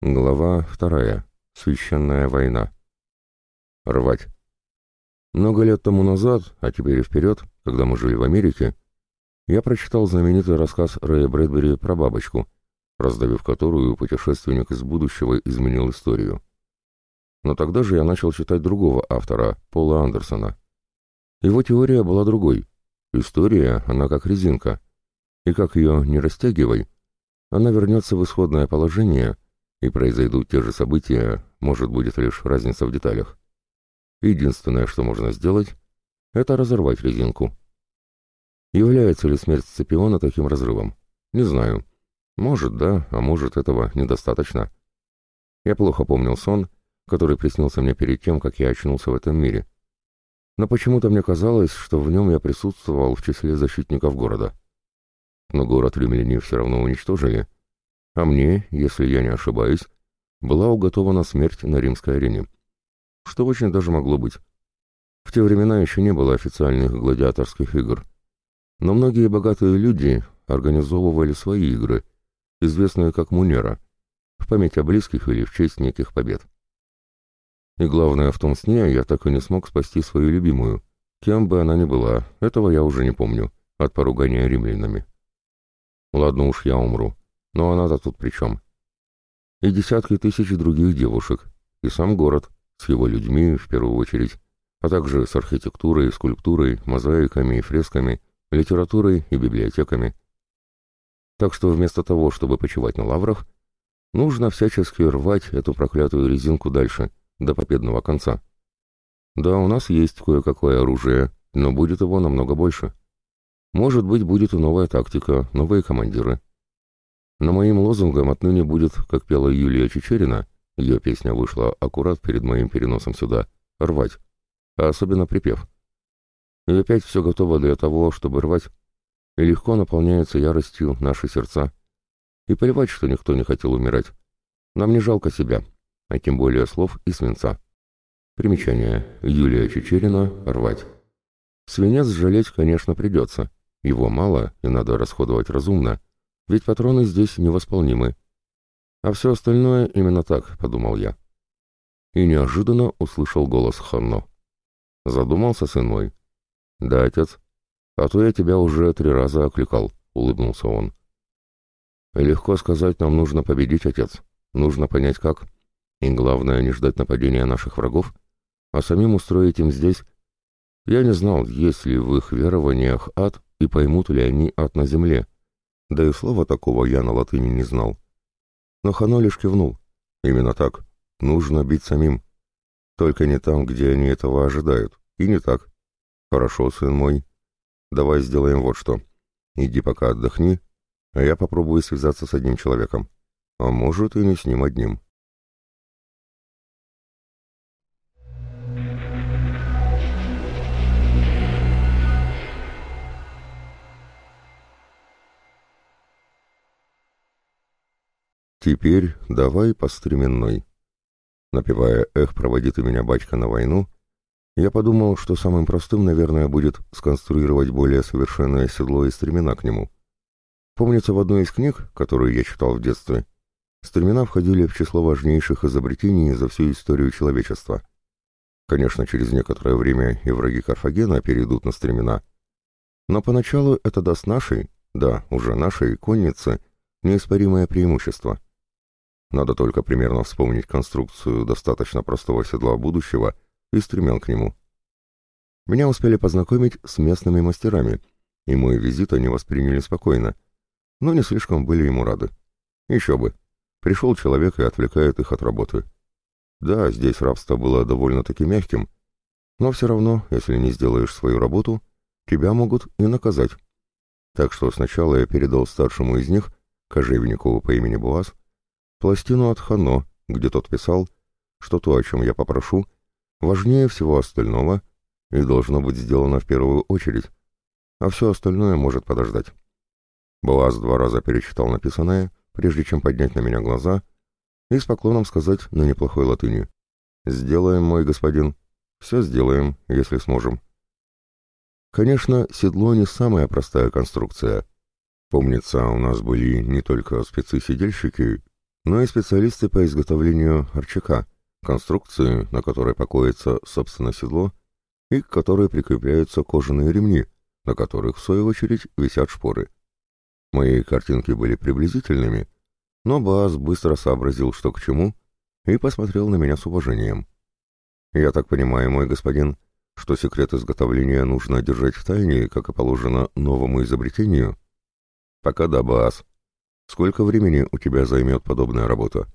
Глава вторая. Священная война. Рвать. Много лет тому назад, а теперь и вперед, когда мы жили в Америке, я прочитал знаменитый рассказ Рэя Брэдбери про бабочку, раздавив которую путешественник из будущего изменил историю. Но тогда же я начал читать другого автора, Пола Андерсона. Его теория была другой. История, она как резинка. И как ее не растягивай, она вернется в исходное положение, и произойдут те же события, может, будет лишь разница в деталях. Единственное, что можно сделать, это разорвать резинку. Является ли смерть Сципиона таким разрывом? Не знаю. Может, да, а может, этого недостаточно. Я плохо помнил сон, который приснился мне перед тем, как я очнулся в этом мире. Но почему-то мне казалось, что в нем я присутствовал в числе защитников города. Но город римляне все равно уничтожили, а мне, если я не ошибаюсь, была уготована смерть на римской арене что очень даже могло быть. В те времена еще не было официальных гладиаторских игр, но многие богатые люди организовывали свои игры, известные как Мунера, в память о близких или в честь неких побед. И главное, в том сне я так и не смог спасти свою любимую. Кем бы она ни была, этого я уже не помню, от поругания римлянами. Ладно уж, я умру, но она-то тут при чем? И десятки тысяч других девушек, и сам город, с его людьми в первую очередь, а также с архитектурой, скульптурой, мозаиками и фресками, литературой и библиотеками. Так что вместо того, чтобы почивать на лаврах, нужно всячески рвать эту проклятую резинку дальше, до победного конца. Да, у нас есть кое-какое оружие, но будет его намного больше. Может быть, будет и новая тактика, новые командиры. Но моим лозунгом отныне будет, как пела Юлия Чечерина, ее песня вышла аккурат перед моим переносом сюда. Рвать. А особенно припев. И опять все готово для того, чтобы рвать. И легко наполняется яростью наши сердца. И плевать, что никто не хотел умирать. Нам не жалко себя, а тем более слов и свинца. Примечание. Юлия Чечерина. Рвать. Свинец жалеть, конечно, придется. Его мало, и надо расходовать разумно, ведь патроны здесь невосполнимы. А все остальное именно так, подумал я. И неожиданно услышал голос Ханно. Задумался, сын мой? Да, отец. А то я тебя уже три раза окликал, улыбнулся он. Легко сказать, нам нужно победить, отец. Нужно понять как. И главное, не ждать нападения наших врагов, а самим устроить им здесь. Я не знал, есть ли в их верованиях ад и поймут ли они ад на земле. Да и слова такого я на латыни не знал. Но Хано лишь кивнул. Именно так. Нужно бить самим. Только не там, где они этого ожидают. И не так. Хорошо, сын мой. Давай сделаем вот что. Иди пока отдохни, а я попробую связаться с одним человеком. А может, и не с ним одним. Теперь давай по стременной. Напевая «Эх, проводи ты меня, батька, на войну», я подумал, что самым простым, наверное, будет сконструировать более совершенное седло и стремена к нему. Помнится, в одной из книг, которую я читал в детстве, стремена входили в число важнейших изобретений за всю историю человечества. Конечно, через некоторое время и враги Карфагена перейдут на стремена, но поначалу это даст нашей, да, уже нашей коннице, неиспоримое преимущество — надо только примерно вспомнить конструкцию достаточно простого седла будущего и стремен к нему. Меня успели познакомить с местными мастерами, и мой визит они восприняли спокойно, но не слишком были ему рады. Еще бы. Пришел человек и отвлекает их от работы. Да, здесь рабство было довольно-таки мягким, но все равно, если не сделаешь свою работу, тебя могут и наказать. Так что сначала я передал старшему из них, кожевеннику по имени Буаз, пластину от Хано, где тот писал, что то, о чем я попрошу, важнее всего остального и должно быть сделано в первую очередь, а все остальное может подождать. Боаз два раза перечитал написанное, прежде чем поднять на меня глаза и с поклоном сказать на неплохой латыни. «Сделаем, мой господин. Все сделаем, если сможем». Конечно, седло не самая простая конструкция. Помнится, у нас были не только спецы-сидельщики, но и специалисты по изготовлению арчака, конструкции, на которой покоится, собственно, седло, и к которой прикрепляются кожаные ремни, на которых, в свою очередь, висят шпоры. Мои картинки были приблизительными, но Баас быстро сообразил, что к чему, и посмотрел на меня с уважением. «Я так понимаю, мой господин, что секрет изготовления нужно держать в тайне, как и положено новому изобретению? Пока да, Баас. Сколько времени у тебя займет подобная работа?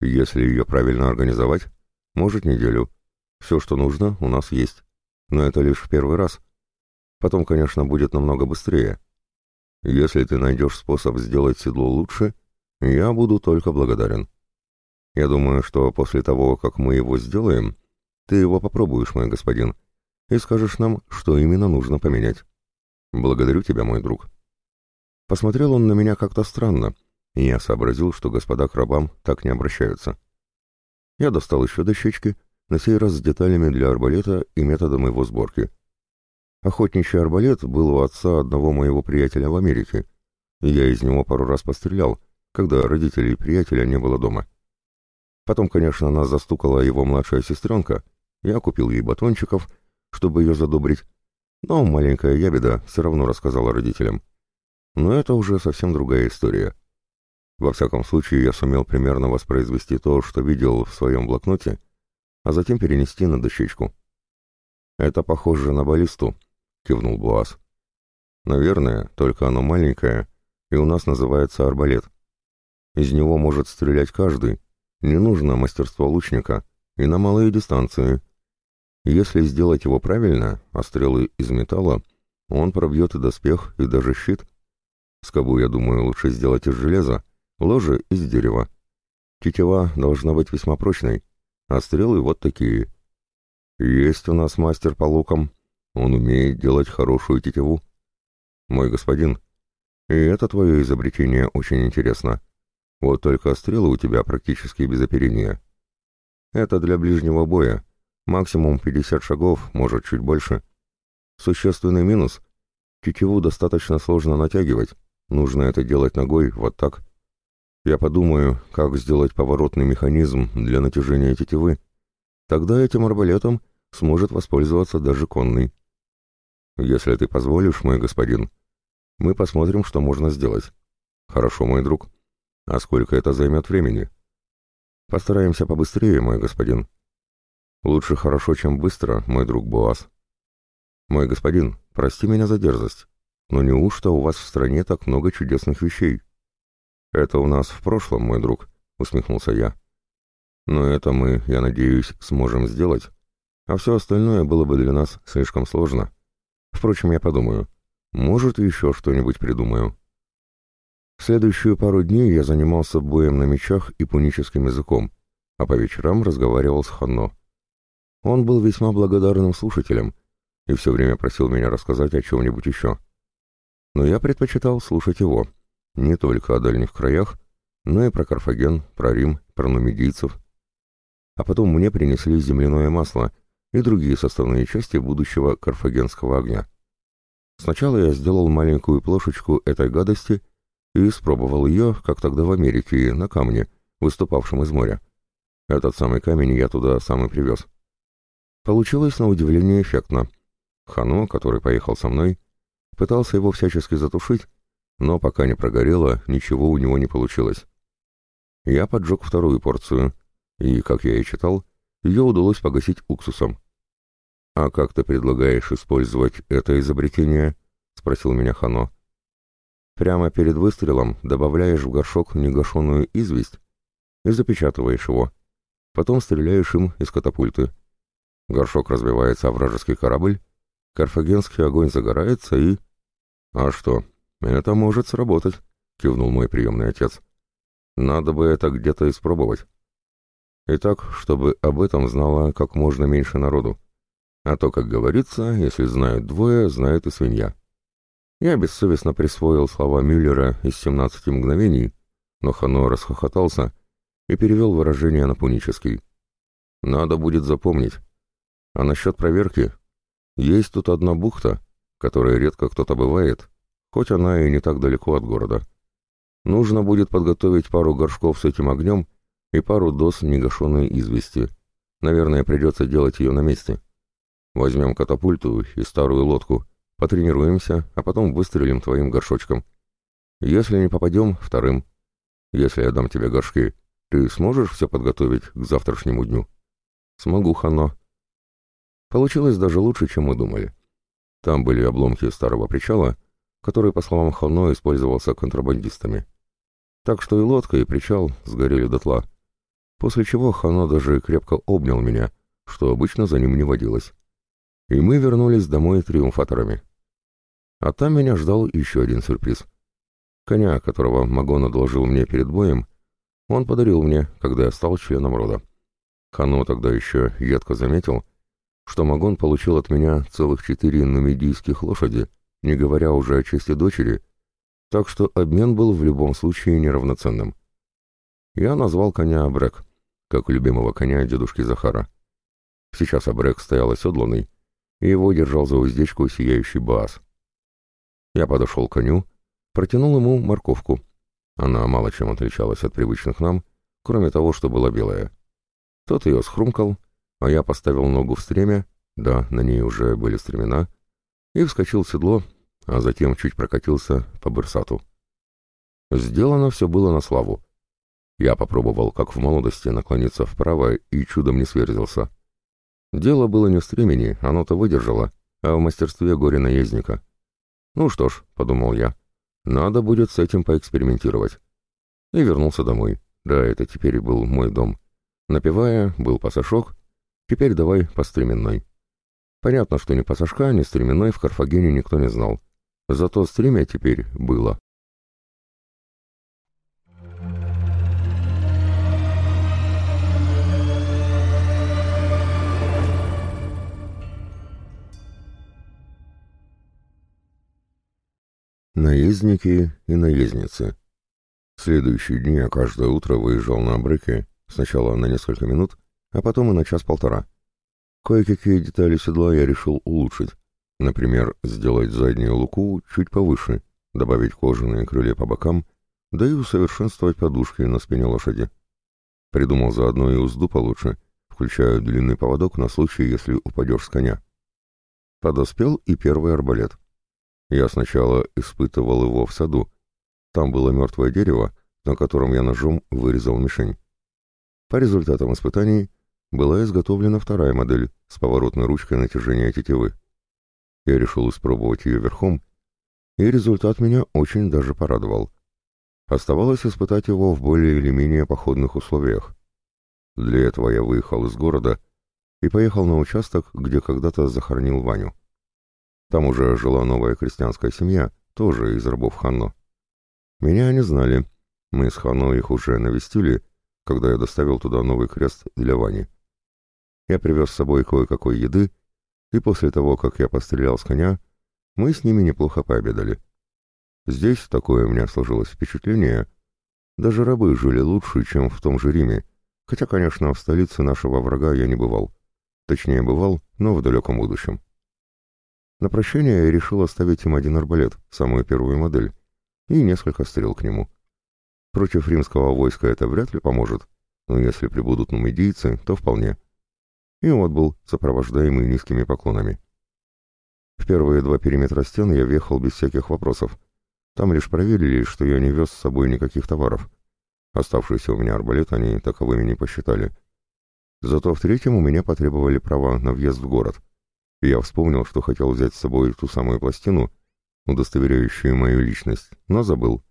Если ее правильно организовать, может неделю. Все, что нужно, у нас есть. Но это лишь в первый раз. Потом, конечно, будет намного быстрее. Если ты найдешь способ сделать седло лучше, я буду только благодарен. Я думаю, что после того, как мы его сделаем, ты его попробуешь, мой господин, и скажешь нам, что именно нужно поменять. Благодарю тебя, мой друг. Посмотрел он на меня как-то странно, и я сообразил, что господа к рабам так не обращаются. Я достал еще дощечки, на сей раз с деталями для арбалета и методом его сборки. Охотничий арбалет был у отца одного моего приятеля в Америке, и я из него пару раз пострелял, когда родителей приятеля не было дома. Потом, конечно, нас застукала его младшая сестренка, я купил ей батончиков, чтобы ее задобрить, но маленькая ябеда все равно рассказала родителям. Но это уже совсем другая история. Во всяком случае, я сумел примерно воспроизвести то, что видел в своем блокноте, а затем перенести на дощечку. «Это похоже на баллисту», — кивнул Буас. «Наверное, только оно маленькое, и у нас называется арбалет. Из него может стрелять каждый, не нужно мастерство лучника, и на малые дистанции, если сделать его правильно, а стрелы из металла, он пробьет и доспех, и даже щит. Скобу, я думаю, лучше сделать из железа, ложе из дерева. Тетива должна быть весьма прочной, а стрелы вот такие. Есть у нас мастер по лукам, он умеет делать хорошую тетиву. Мой господин, и это твое изобретение очень интересно. Вот только стрелы у тебя практически без оперения. Это для ближнего боя, Максимум 50 шагов, может, чуть больше. Существенный минус. Тетиву достаточно сложно натягивать. Нужно это делать ногой, вот так. Я подумаю, как сделать поворотный механизм для натяжения тетивы. Тогда этим арбалетом сможет воспользоваться даже конный. Если ты позволишь, мой господин, мы посмотрим, что можно сделать. Хорошо, мой друг. А сколько это займет времени? Постараемся побыстрее, мой господин. Лучше хорошо, чем быстро, мой друг Боас. Мой господин, прости меня за дерзость, но неужто у вас в стране так много чудесных вещей? Это у нас в прошлом, мой друг, усмехнулся я. Но это мы, я надеюсь, сможем сделать, а все остальное было бы для нас слишком сложно. Впрочем, я подумаю, может, еще что-нибудь придумаю. В следующую пару дней я занимался боем на мечах и пуническим языком, а по вечерам разговаривал с Ханно. Он был весьма благодарным слушателем и все время просил меня рассказать о чем-нибудь еще. Но я предпочитал слушать его, не только о дальних краях, но и про Карфаген, про Рим, про нумидийцев. А потом мне принесли земляное масло и другие составные части будущего карфагенского огня. Сначала я сделал маленькую плошечку этой гадости и испробовал ее, как тогда в Америке, на камне, выступавшем из моря. Этот самый камень я туда сам и привез. Получилось на удивление эффектно. Хано, который поехал со мной, пытался его всячески затушить, но пока не прогорело, ничего у него не получилось. Я поджег вторую порцию, и, как я и читал, ее удалось погасить уксусом. «А как ты предлагаешь использовать это изобретение?» — спросил меня Хано. «Прямо перед выстрелом добавляешь в горшок негашенную известь и запечатываешь его. Потом стреляешь им из катапульты. Горшок разбивается о вражеский корабль, карфагенский огонь загорается и... «А что, это может сработать», — кивнул мой приемный отец. «Надо бы это где-то испробовать. И так, чтобы об этом знало как можно меньше народу. А то, как говорится, если знают двое, знает и свинья». Я бессовестно присвоил слова Мюллера из «17 мгновений», но Хано расхохотался и перевел выражение на пунический. Надо будет запомнить. А насчет проверки? Есть тут одна бухта, которая редко кто-то бывает, хоть она и не так далеко от города. Нужно будет подготовить пару горшков с этим огнем и пару доз негашенной извести. Наверное, придется делать ее на месте. Возьмем катапульту и старую лодку, потренируемся, а потом выстрелим твоим горшочком. Если не попадем, вторым. Если я дам тебе горшки, ты сможешь все подготовить к завтрашнему дню? Смогу, Хано. Получилось даже лучше, чем мы думали. Там были обломки старого причала, который, по словам Хано, использовался контрабандистами. Так что и лодка, и причал сгорели дотла. После чего Хано даже крепко обнял меня, что обычно за ним не водилось. И мы вернулись домой триумфаторами. А там меня ждал еще один сюрприз. Коня, которого Магон одолжил мне перед боем, он подарил мне, когда я стал членом рода. Хано тогда еще едко заметил, что Магон получил от меня целых четыре нумидийских лошади, не говоря уже о чести дочери, так что обмен был в любом случае неравноценным. Я назвал коня Абрек, как любимого коня дедушки Захара. Сейчас Абрек стоял оседланный, и его держал за уздечку сияющий Баас. Я подошел к коню, протянул ему морковку. Она мало чем отличалась от привычных нам, кроме того, что была белая. Тот ее схрумкал, а я поставил ногу в стремя, да, на ней уже были стремена, и вскочил в седло, а затем чуть прокатился по Берсату. Сделано все было на славу. Я попробовал, как в молодости, наклониться вправо и чудом не сверзился. Дело было не в стремени, оно-то выдержало, а в мастерстве горе-наездника. Ну что ж, — подумал я, — надо будет с этим поэкспериментировать. И вернулся домой. Да, это теперь был мой дом. Напивая, был пасашок, теперь давай по стременной. Понятно, что ни пасашка, ни стременной в Карфагене никто не знал. Зато стремя теперь было. Наездники и наездницы. Следующие дни я каждое утро выезжал на брыке, сначала на несколько минут, а потом и на час-полтора. Кое-какие детали седла я решил улучшить. Например, сделать заднюю луку чуть повыше, добавить кожаные крылья по бокам, да и усовершенствовать подушки на спине лошади. Придумал заодно и узду получше, включая длинный поводок на случай, если упадешь с коня. Подоспел и первый арбалет. Я сначала испытывал его в саду. Там было мертвое дерево, на котором я ножом вырезал мишень. По результатам испытаний была изготовлена вторая модель с поворотной ручкой натяжения тетивы. Я решил испробовать ее верхом, и результат меня очень даже порадовал. Оставалось испытать его в более или менее походных условиях. Для этого я выехал из города и поехал на участок, где когда-то захоронил Ваню. Там уже жила новая крестьянская семья, тоже из рабов Ханно. Меня они знали. Мы с Ханно их уже навестили, когда я доставил туда новый крест для Вани. Я привез с собой кое-какой еды, и после того, как я пострелял с коня, мы с ними неплохо пообедали. Здесь такое у меня сложилось впечатление. Даже рабы жили лучше, чем в том же Риме, хотя, конечно, в столице нашего врага я не бывал. Точнее, бывал, но в далеком будущем. На прощание я решил оставить им один арбалет, самую первую модель, и несколько стрел к нему. Против римского войска это вряд ли поможет, но если прибудут нумидийцы, то вполне. И отбыл, сопровождаемый низкими поклонами. В первые два периметра стен я въехал без всяких вопросов. Там лишь проверили, что я не вез с собой никаких товаров. Оставшийся у меня арбалет они таковыми не посчитали. Зато в третьем у меня потребовали права на въезд в город — я вспомнил, что хотел взять с собой ту самую пластину, удостоверяющую мою личность, но забыл.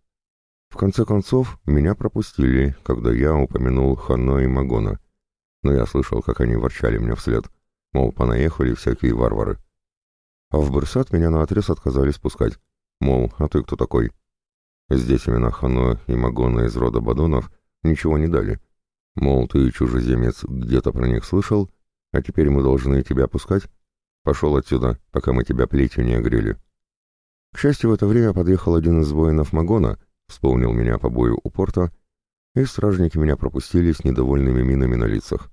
В конце концов, меня пропустили, когда я упомянул Ханно и Магона. Но я слышал, как они ворчали мне вслед, мол, понаехали всякие варвары. А в Берсат меня наотрез отказались пускать, мол, а ты кто такой? Здесь имена Ханно и Магона из рода Бадонов ничего не дали. Мол, ты чужеземец где-то про них слышал, а теперь мы должны тебя пускать? Пошел отсюда, пока мы тебя плетью не огрели. К счастью, в это время подъехал один из воинов Магона, вспомнил меня по бою у порта, и стражники меня пропустили с недовольными минами на лицах.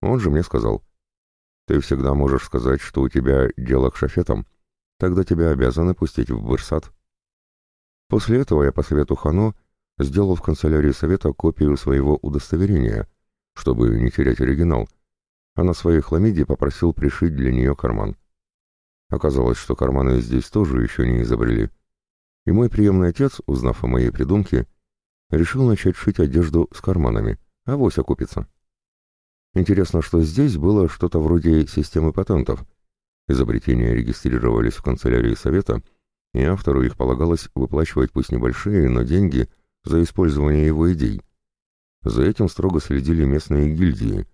Он же мне сказал, «Ты всегда можешь сказать, что у тебя дело к шафетам, тогда тебя обязаны пустить в Бырсат». После этого я по совету Хано сделал в канцелярии совета копию своего удостоверения, чтобы не терять оригинал, а на своей хламиде попросил пришить для нее карман. Оказалось, что карманы здесь тоже еще не изобрели. И мой приемный отец, узнав о моей придумке, решил начать шить одежду с карманами, а вось окупится. Интересно, что здесь было что-то вроде системы патентов. Изобретения регистрировались в канцелярии совета, и автору их полагалось выплачивать пусть небольшие, но деньги за использование его идей. За этим строго следили местные гильдии,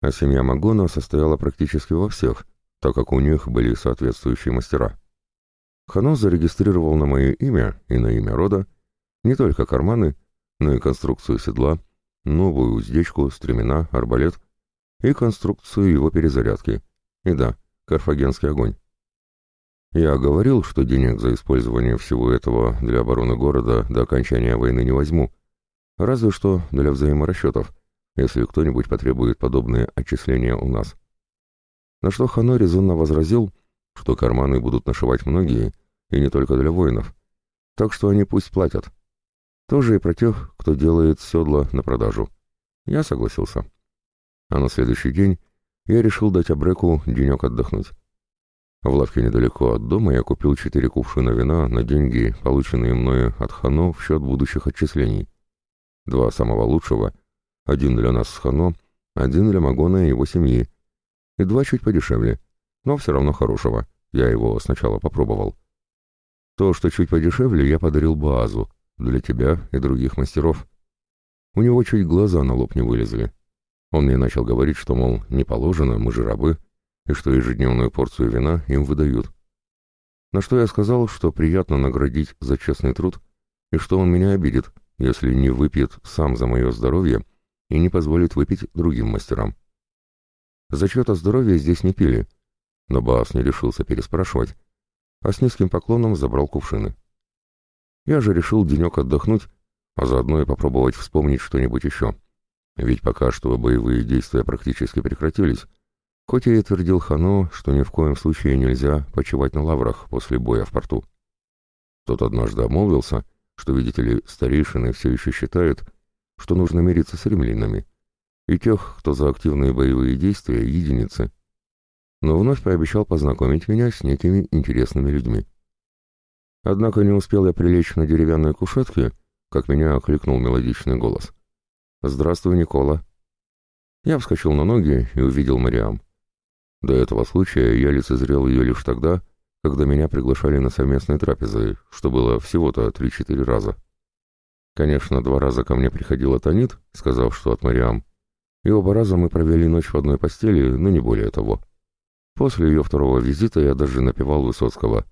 а семья Магона состояла практически во всех, так как у них были соответствующие мастера. Хано зарегистрировал на мое имя и на имя рода не только карманы, но и конструкцию седла, новую уздечку, стремена, арбалет и конструкцию его перезарядки. И да, карфагенский огонь. Я говорил, что денег за использование всего этого для обороны города до окончания войны не возьму, разве что для взаиморасчетов, если кто-нибудь потребует подобные отчисления у нас. На что Хано резонно возразил, что карманы будут нашивать многие, и не только для воинов, так что они пусть платят. Тоже и про тех, кто делает седла на продажу. Я согласился. А на следующий день я решил дать Абреку денек отдохнуть. В лавке недалеко от дома я купил четыре кувшина вина на деньги, полученные мною от Хано в счет будущих отчислений. Два самого лучшего, один для нас с Хано, один для Магона и его семьи, и два чуть подешевле, но все равно хорошего. Я его сначала попробовал. То, что чуть подешевле, я подарил Баазу, для тебя и других мастеров. У него чуть глаза на лоб не вылезли. Он мне начал говорить, что, мол, не положено, мы же рабы, и что ежедневную порцию вина им выдают. На что я сказал, что приятно наградить за честный труд, и что он меня обидит, если не выпьет сам за мое здоровье и не позволит выпить другим мастерам. Зачет о здоровье здесь не пили, но Баас не решился переспрашивать, а с низким поклоном забрал кувшины. Я же решил денек отдохнуть, а заодно и попробовать вспомнить что-нибудь еще. Ведь пока что боевые действия практически прекратились, хоть и твердил Хано, что ни в коем случае нельзя почивать на лаврах после боя в порту. Тот однажды обмолвился, что, видите ли, старейшины все еще считают, что нужно мириться с римлянами, и тех, кто за активные боевые действия, единицы. Но вновь пообещал познакомить меня с некими интересными людьми. Однако не успел я прилечь на деревянной кушетке, как меня окликнул мелодичный голос. «Здравствуй, Никола». Я вскочил на ноги и увидел Мариам. До этого случая я лицезрел ее лишь тогда, когда меня приглашали на совместные трапезы, что было всего-то три-четыре раза. Конечно, два раза ко мне приходила Танит, сказав, что от Мариам, и оба раза мы провели ночь в одной постели, но не более того. После ее второго визита я даже напевал Высоцкого.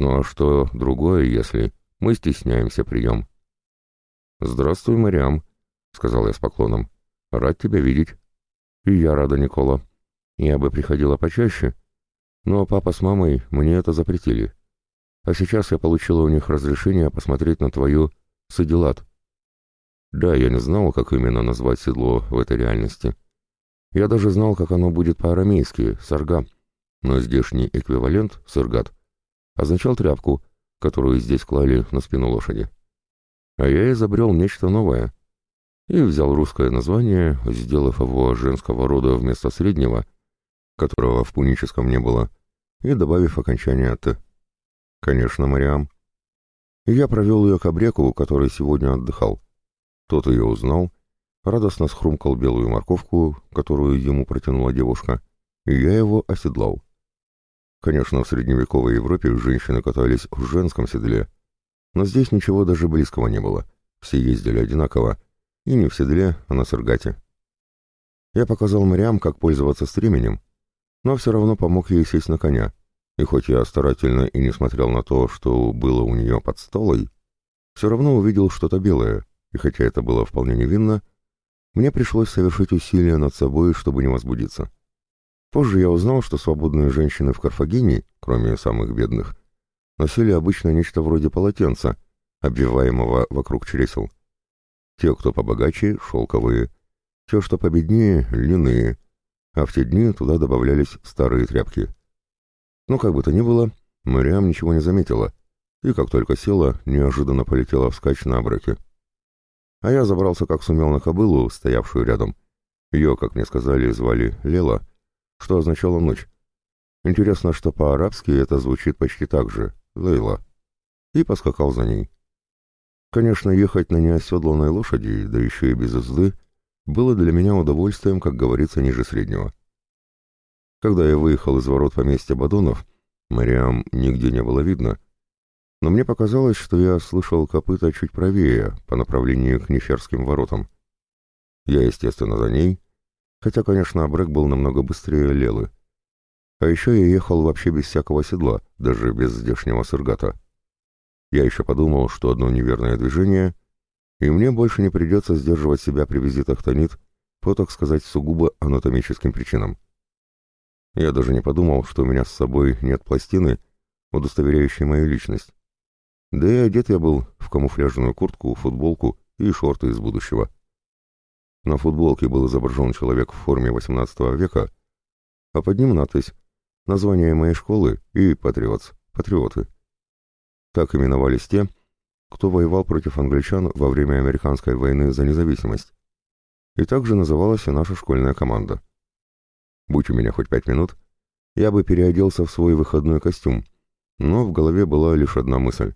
Ну а что другое, если мы стесняемся прием? «Здравствуй, Мариам», — сказал я с поклоном. «Рад тебя видеть». «И я рада, Никола. Я бы приходила почаще, но папа с мамой мне это запретили. А сейчас я получила у них разрешение посмотреть на твою садилат, да, я не знал, как именно назвать седло в этой реальности. Я даже знал, как оно будет по-арамейски, сарга, но здешний эквивалент, сыргат, означал тряпку, которую здесь клали на спину лошади. А я изобрел нечто новое и взял русское название, сделав его женского рода вместо среднего, которого в пуническом не было, и добавив окончание «т». Конечно, Мариам. Я провел ее к обреку, который сегодня отдыхал. Тот ее узнал, радостно схрумкал белую морковку, которую ему протянула девушка, и я его оседлал. Конечно, в средневековой Европе женщины катались в женском седле, но здесь ничего даже близкого не было. Все ездили одинаково, и не в седле, а на сыргате. Я показал Мариам, как пользоваться стременем, но все равно помог ей сесть на коня, и хоть я старательно и не смотрел на то, что было у нее под столой, все равно увидел что-то белое, и хотя это было вполне невинно, мне пришлось совершить усилия над собой, чтобы не возбудиться. Позже я узнал, что свободные женщины в Карфагене, кроме самых бедных, носили обычно нечто вроде полотенца, обвиваемого вокруг чресел. Те, кто побогаче, шелковые, те, что победнее, льняные, а в те дни туда добавлялись старые тряпки. Но как бы то ни было, Мариам ничего не заметила, и как только села, неожиданно полетела вскачь на бреке. А я забрался как сумел на кобылу, стоявшую рядом. Ее, как мне сказали, звали Лела, что означало «ночь». Интересно, что по-арабски это звучит почти так же — Лейла. И поскакал за ней. Конечно, ехать на неоседланной лошади, да еще и без езды, было для меня удовольствием, как говорится, ниже среднего. Когда я выехал из ворот поместья Бадонов, Мариам нигде не было видно, но мне показалось, что я слышал копыта чуть правее, по направлению к Неферским воротам. Я, естественно, за ней, хотя, конечно, Абрек был намного быстрее Лелы. А еще я ехал вообще без всякого седла, даже без здешнего сыргата. Я еще подумал, что одно неверное движение, и мне больше не придется сдерживать себя при визитах Танит по, так сказать, сугубо анатомическим причинам. Я даже не подумал, что у меня с собой нет пластины, удостоверяющей мою личность. Да и одет я был в камуфляжную куртку, футболку и шорты из будущего. На футболке был изображен человек в форме XVIII века, а под ним надпись «Название моей школы» и «Патриотс», «Патриоты». Так именовались те, кто воевал против англичан во время американской войны за независимость. И также называлась и наша школьная команда. Будь у меня хоть пять минут, я бы переоделся в свой выходной костюм, но в голове была лишь одна мысль.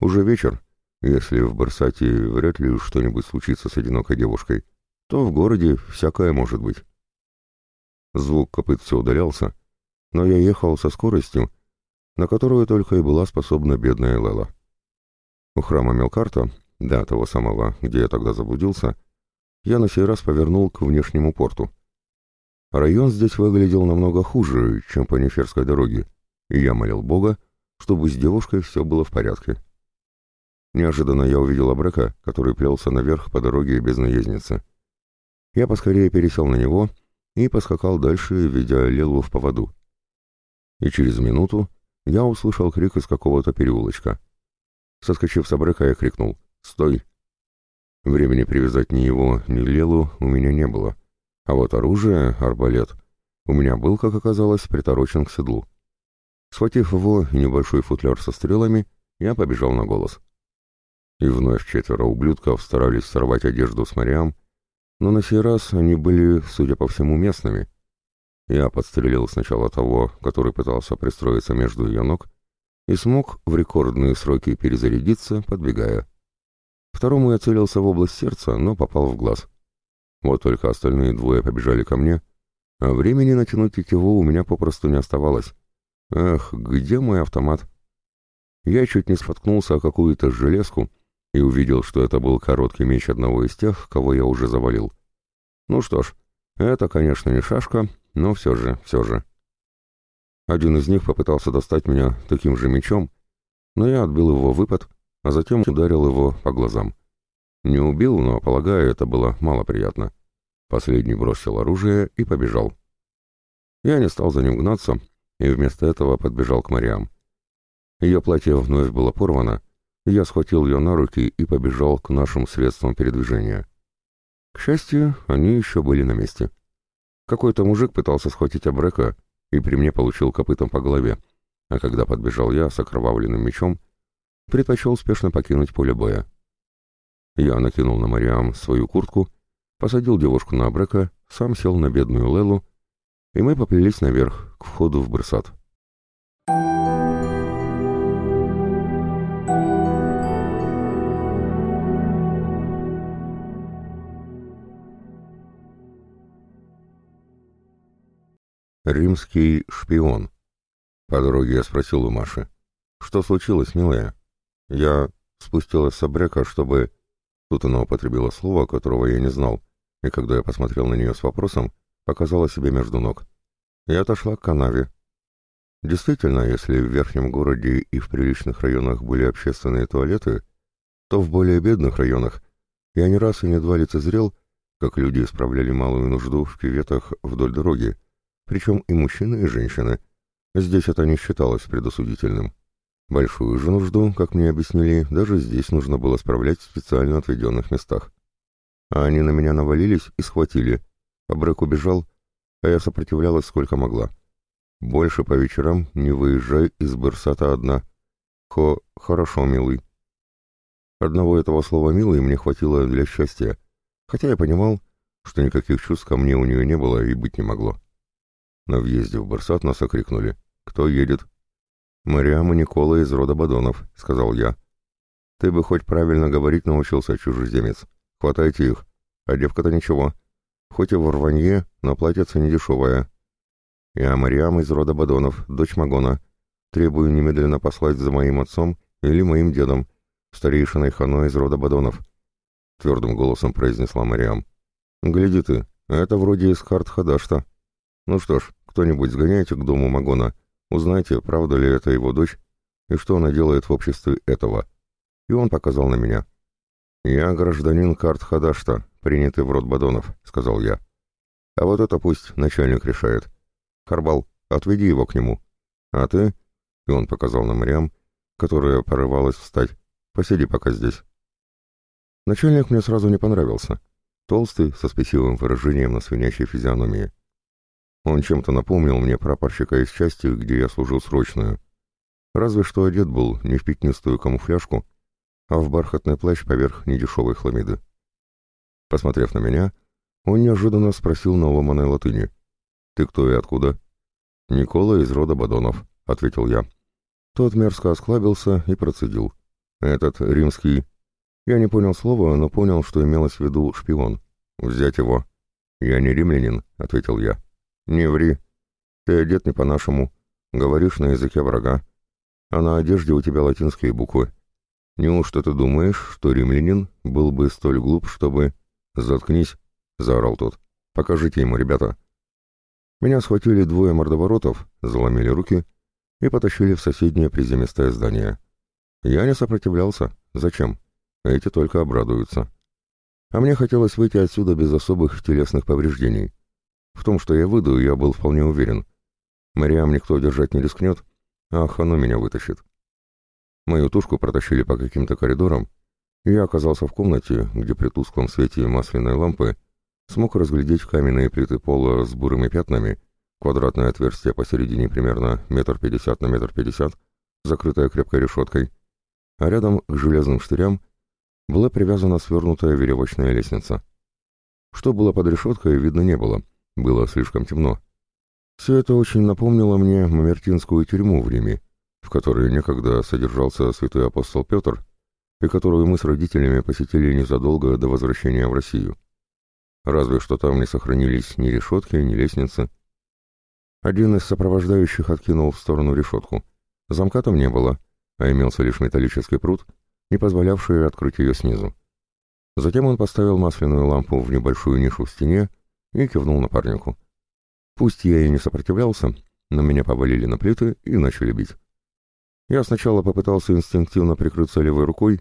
Уже вечер, если в Барсате вряд ли что-нибудь случится с одинокой девушкой, то в городе всякое может быть. Звук копыт все удалялся, но я ехал со скоростью, на которую только и была способна бедная Лела. У храма Мелкарта, да, того самого, где я тогда заблудился, я на сей раз повернул к внешнему порту. Район здесь выглядел намного хуже, чем по Неферской дороге, и я молил Бога, чтобы с девушкой все было в порядке. Неожиданно я увидел Абрека, который плелся наверх по дороге без наездницы. Я поскорее пересел на него и поскакал дальше, ведя Лелу в поводу. И через минуту я услышал крик из какого-то переулочка. Соскочив с Абрека, я крикнул «Стой!». Времени привязать ни его, ни Лелу у меня не было, а вот оружие, арбалет, у меня был, как оказалось, приторочен к седлу. Схватив его и небольшой футляр со стрелами, я побежал на голос. И вновь четверо ублюдков старались сорвать одежду с морям, но на сей раз они были, судя по всему, местными. Я подстрелил сначала того, который пытался пристроиться между ее ног, и смог в рекордные сроки перезарядиться, подбегая. Второму я целился в область сердца, но попал в глаз. Вот только остальные двое побежали ко мне, а времени натянуть тетиву у меня попросту не оставалось. Эх, где мой автомат? Я чуть не споткнулся о какую-то железку, и увидел, что это был короткий меч одного из тех, кого я уже завалил. Ну что ж, это, конечно, не шашка, но все же, все же. Один из них попытался достать меня таким же мечом, но я отбил его выпад, а затем ударил его по глазам. Не убил, но, полагаю, это было малоприятно. Последний бросил оружие и побежал. Я не стал за ним гнаться, и вместо этого подбежал к Мариам. Ее платье вновь было порвано, я схватил ее на руки и побежал к нашим средствам передвижения. К счастью, они еще были на месте. Какой-то мужик пытался схватить Абрека и при мне получил копытом по голове, а когда подбежал я с окровавленным мечом, предпочел спешно покинуть поле боя. Я накинул на Мариам свою куртку, посадил девушку на Абрека, сам сел на бедную Лелу, и мы поплелись наверх, к входу в Барсат. Римский шпион. По дороге я спросил у Маши. «Что случилось, милая?» Я спустилась с обрека, чтобы... Тут она употребила слово, которого я не знал, и когда я посмотрел на нее с вопросом, показала себе между ног. Я отошла к канаве. Действительно, если в верхнем городе и в приличных районах были общественные туалеты, то в более бедных районах я не раз и не два лицезрел, как люди исправляли малую нужду в кюветах вдоль дороги, причем и мужчины, и женщины. Здесь это не считалось предосудительным. Большую же нужду, как мне объяснили, даже здесь нужно было справлять в специально отведенных местах. А они на меня навалились и схватили. А убежал, а я сопротивлялась сколько могла. Больше по вечерам не выезжай из Берсата одна. Хо, хорошо, милый. Одного этого слова «милый» мне хватило для счастья, хотя я понимал, что никаких чувств ко мне у нее не было и быть не могло. На въезде в Барсат нас окрикнули. «Кто едет?» «Мариам и Никола из рода Бадонов», — сказал я. «Ты бы хоть правильно говорить научился, чужеземец. Хватайте их. А девка-то ничего. Хоть и в рванье, но платьице недешевое. Я Мариам из рода Бадонов, дочь Магона. Требую немедленно послать за моим отцом или моим дедом, старейшиной Хано из рода Бадонов», — твердым голосом произнесла Мариам. «Гляди ты, это вроде из карт Хадашта. Ну что ж, кто-нибудь сгоняйте к дому Магона, узнайте, правда ли это его дочь, и что она делает в обществе этого». И он показал на меня. «Я гражданин карт Хадашта, принятый в род Бадонов», — сказал я. «А вот это пусть начальник решает. Харбал, отведи его к нему. А ты...» — и он показал на Мариам, которая порывалась встать. Посиди пока здесь. Начальник мне сразу не понравился. Толстый, со спесивым выражением на свинячей физиономии. Он чем-то напомнил мне прапорщика из части, где я служил срочную. Разве что одет был не в пятнистую камуфляжку, а в бархатный плащ поверх недешевой хламиды. Посмотрев на меня, он неожиданно спросил на ломаной латыни. «Ты кто и откуда?» «Никола из рода Бадонов», — ответил я. Тот мерзко осклабился и процедил. Этот римский... Я не понял слова, но понял, что имелось в виду шпион. Взять его. Я не римлянин, ответил я. Не ври. Ты одет не по-нашему. Говоришь на языке врага. А на одежде у тебя латинские буквы. Неужто ты думаешь, что римлянин был бы столь глуп, чтобы... Заткнись, заорал тот. Покажите ему, ребята. Меня схватили двое мордоворотов, заломили руки и потащили в соседнее приземистое здание. Я не сопротивлялся. Зачем? Эти только обрадуются. А мне хотелось выйти отсюда без особых телесных повреждений. В том, что я выйду, я был вполне уверен. Мариам никто держать не рискнет, а Хану меня вытащит. Мою тушку протащили по каким-то коридорам, и я оказался в комнате, где при тусклом свете масляной лампы смог разглядеть каменные плиты пола с бурыми пятнами, квадратное отверстие посередине примерно метр пятьдесят на метр пятьдесят, закрытое крепкой решеткой, а рядом к железным штырям была привязана свернутая веревочная лестница. Что было под решеткой, видно не было, было слишком темно. Все это очень напомнило мне Мамертинскую тюрьму в Риме, в которой некогда содержался святой апостол Петр, и которую мы с родителями посетили незадолго до возвращения в Россию. Разве что там не сохранились ни решетки, ни лестницы. Один из сопровождающих откинул в сторону решетку. Замка там не было, а имелся лишь металлический пруд, не позволявший открыть ее снизу. Затем он поставил масляную лампу в небольшую нишу в стене и кивнул напарнику. Пусть я и не сопротивлялся, но меня повалили на плиты и начали бить. Я сначала попытался инстинктивно прикрыться левой рукой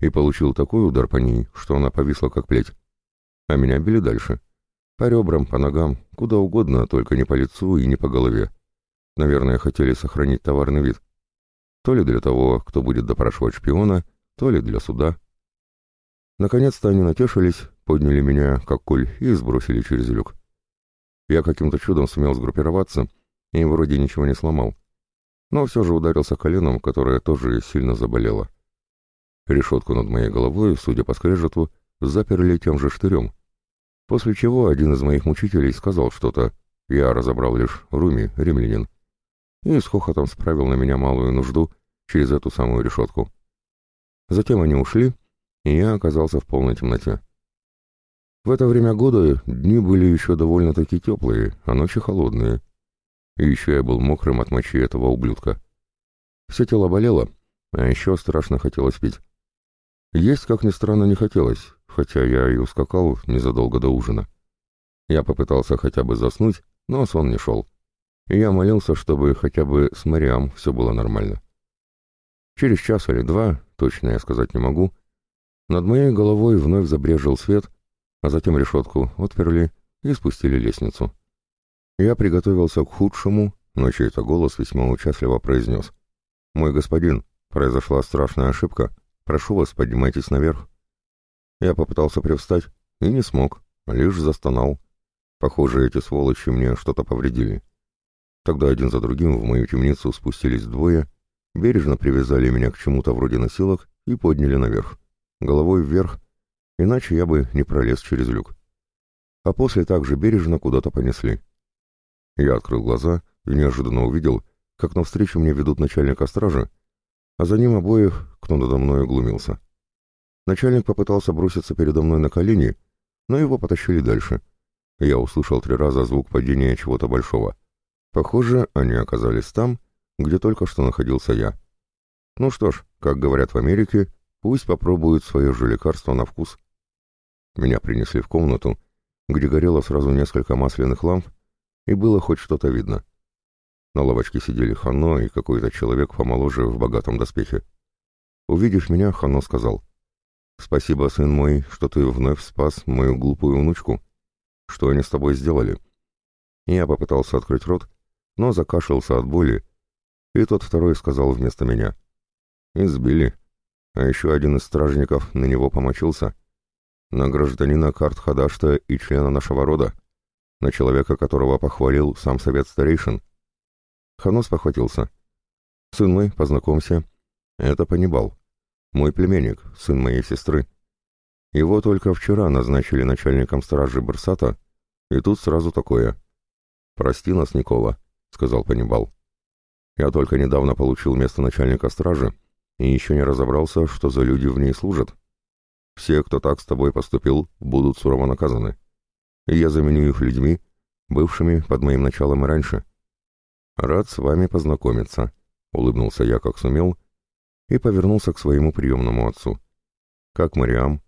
и получил такой удар по ней, что она повисла как плеть. А меня били дальше. По ребрам, по ногам, куда угодно, только не по лицу и не по голове. Наверное, хотели сохранить товарный вид то ли для того, кто будет допрашивать шпиона, то ли для суда. Наконец-то они натешились, подняли меня, как куль, и сбросили через люк. Я каким-то чудом сумел сгруппироваться и вроде ничего не сломал, но все же ударился коленом, которое тоже сильно заболело. Решетку над моей головой, судя по скрежету, заперли тем же штырем, после чего один из моих мучителей сказал что-то, я разобрал лишь Руми, римлянин, и с хохотом справил на меня малую нужду через эту самую решетку. Затем они ушли, и я оказался в полной темноте. В это время года дни были еще довольно-таки теплые, а ночи холодные. И еще я был мокрым от мочи этого ублюдка. Все тело болело, а еще страшно хотелось пить. Есть, как ни странно, не хотелось, хотя я и ускакал незадолго до ужина. Я попытался хотя бы заснуть, но сон не шел и я молился, чтобы хотя бы с Мариам все было нормально. Через час или два, точно я сказать не могу, над моей головой вновь забрежил свет, а затем решетку отперли и спустили лестницу. Я приготовился к худшему, но чей-то голос весьма участливо произнес. «Мой господин, произошла страшная ошибка. Прошу вас, поднимайтесь наверх». Я попытался привстать и не смог, лишь застонал. Похоже, эти сволочи мне что-то повредили. Тогда один за другим в мою темницу спустились двое, бережно привязали меня к чему-то вроде носилок и подняли наверх. Головой вверх, иначе я бы не пролез через люк. А после также бережно куда-то понесли. Я открыл глаза и неожиданно увидел, как навстречу мне ведут начальника стражи, а за ним обоих, кто надо мной оглумился. Начальник попытался броситься передо мной на колени, но его потащили дальше. Я услышал три раза звук падения чего-то большого. Похоже, они оказались там, где только что находился я. Ну что ж, как говорят в Америке, пусть попробуют свое же лекарство на вкус. Меня принесли в комнату, где горело сразу несколько масляных ламп, и было хоть что-то видно. На лавочке сидели Хано и какой-то человек помоложе в богатом доспехе. Увидев меня, Хано сказал, «Спасибо, сын мой, что ты вновь спас мою глупую внучку. Что они с тобой сделали?» Я попытался открыть рот, но закашлялся от боли, и тот второй сказал вместо меня. «Избили. А еще один из стражников на него помочился. На гражданина Карт Хадашта и члена нашего рода, на человека, которого похвалил сам совет старейшин». Ханос похватился. «Сын мой, познакомься. Это Панибал. Мой племенник, сын моей сестры. Его только вчера назначили начальником стражи Барсата, и тут сразу такое. Прости нас, Никола сказал Панибал. «Я только недавно получил место начальника стражи и еще не разобрался, что за люди в ней служат. Все, кто так с тобой поступил, будут сурово наказаны. И я заменю их людьми, бывшими под моим началом и раньше. Рад с вами познакомиться», — улыбнулся я, как сумел, и повернулся к своему приемному отцу. «Как Мариам?»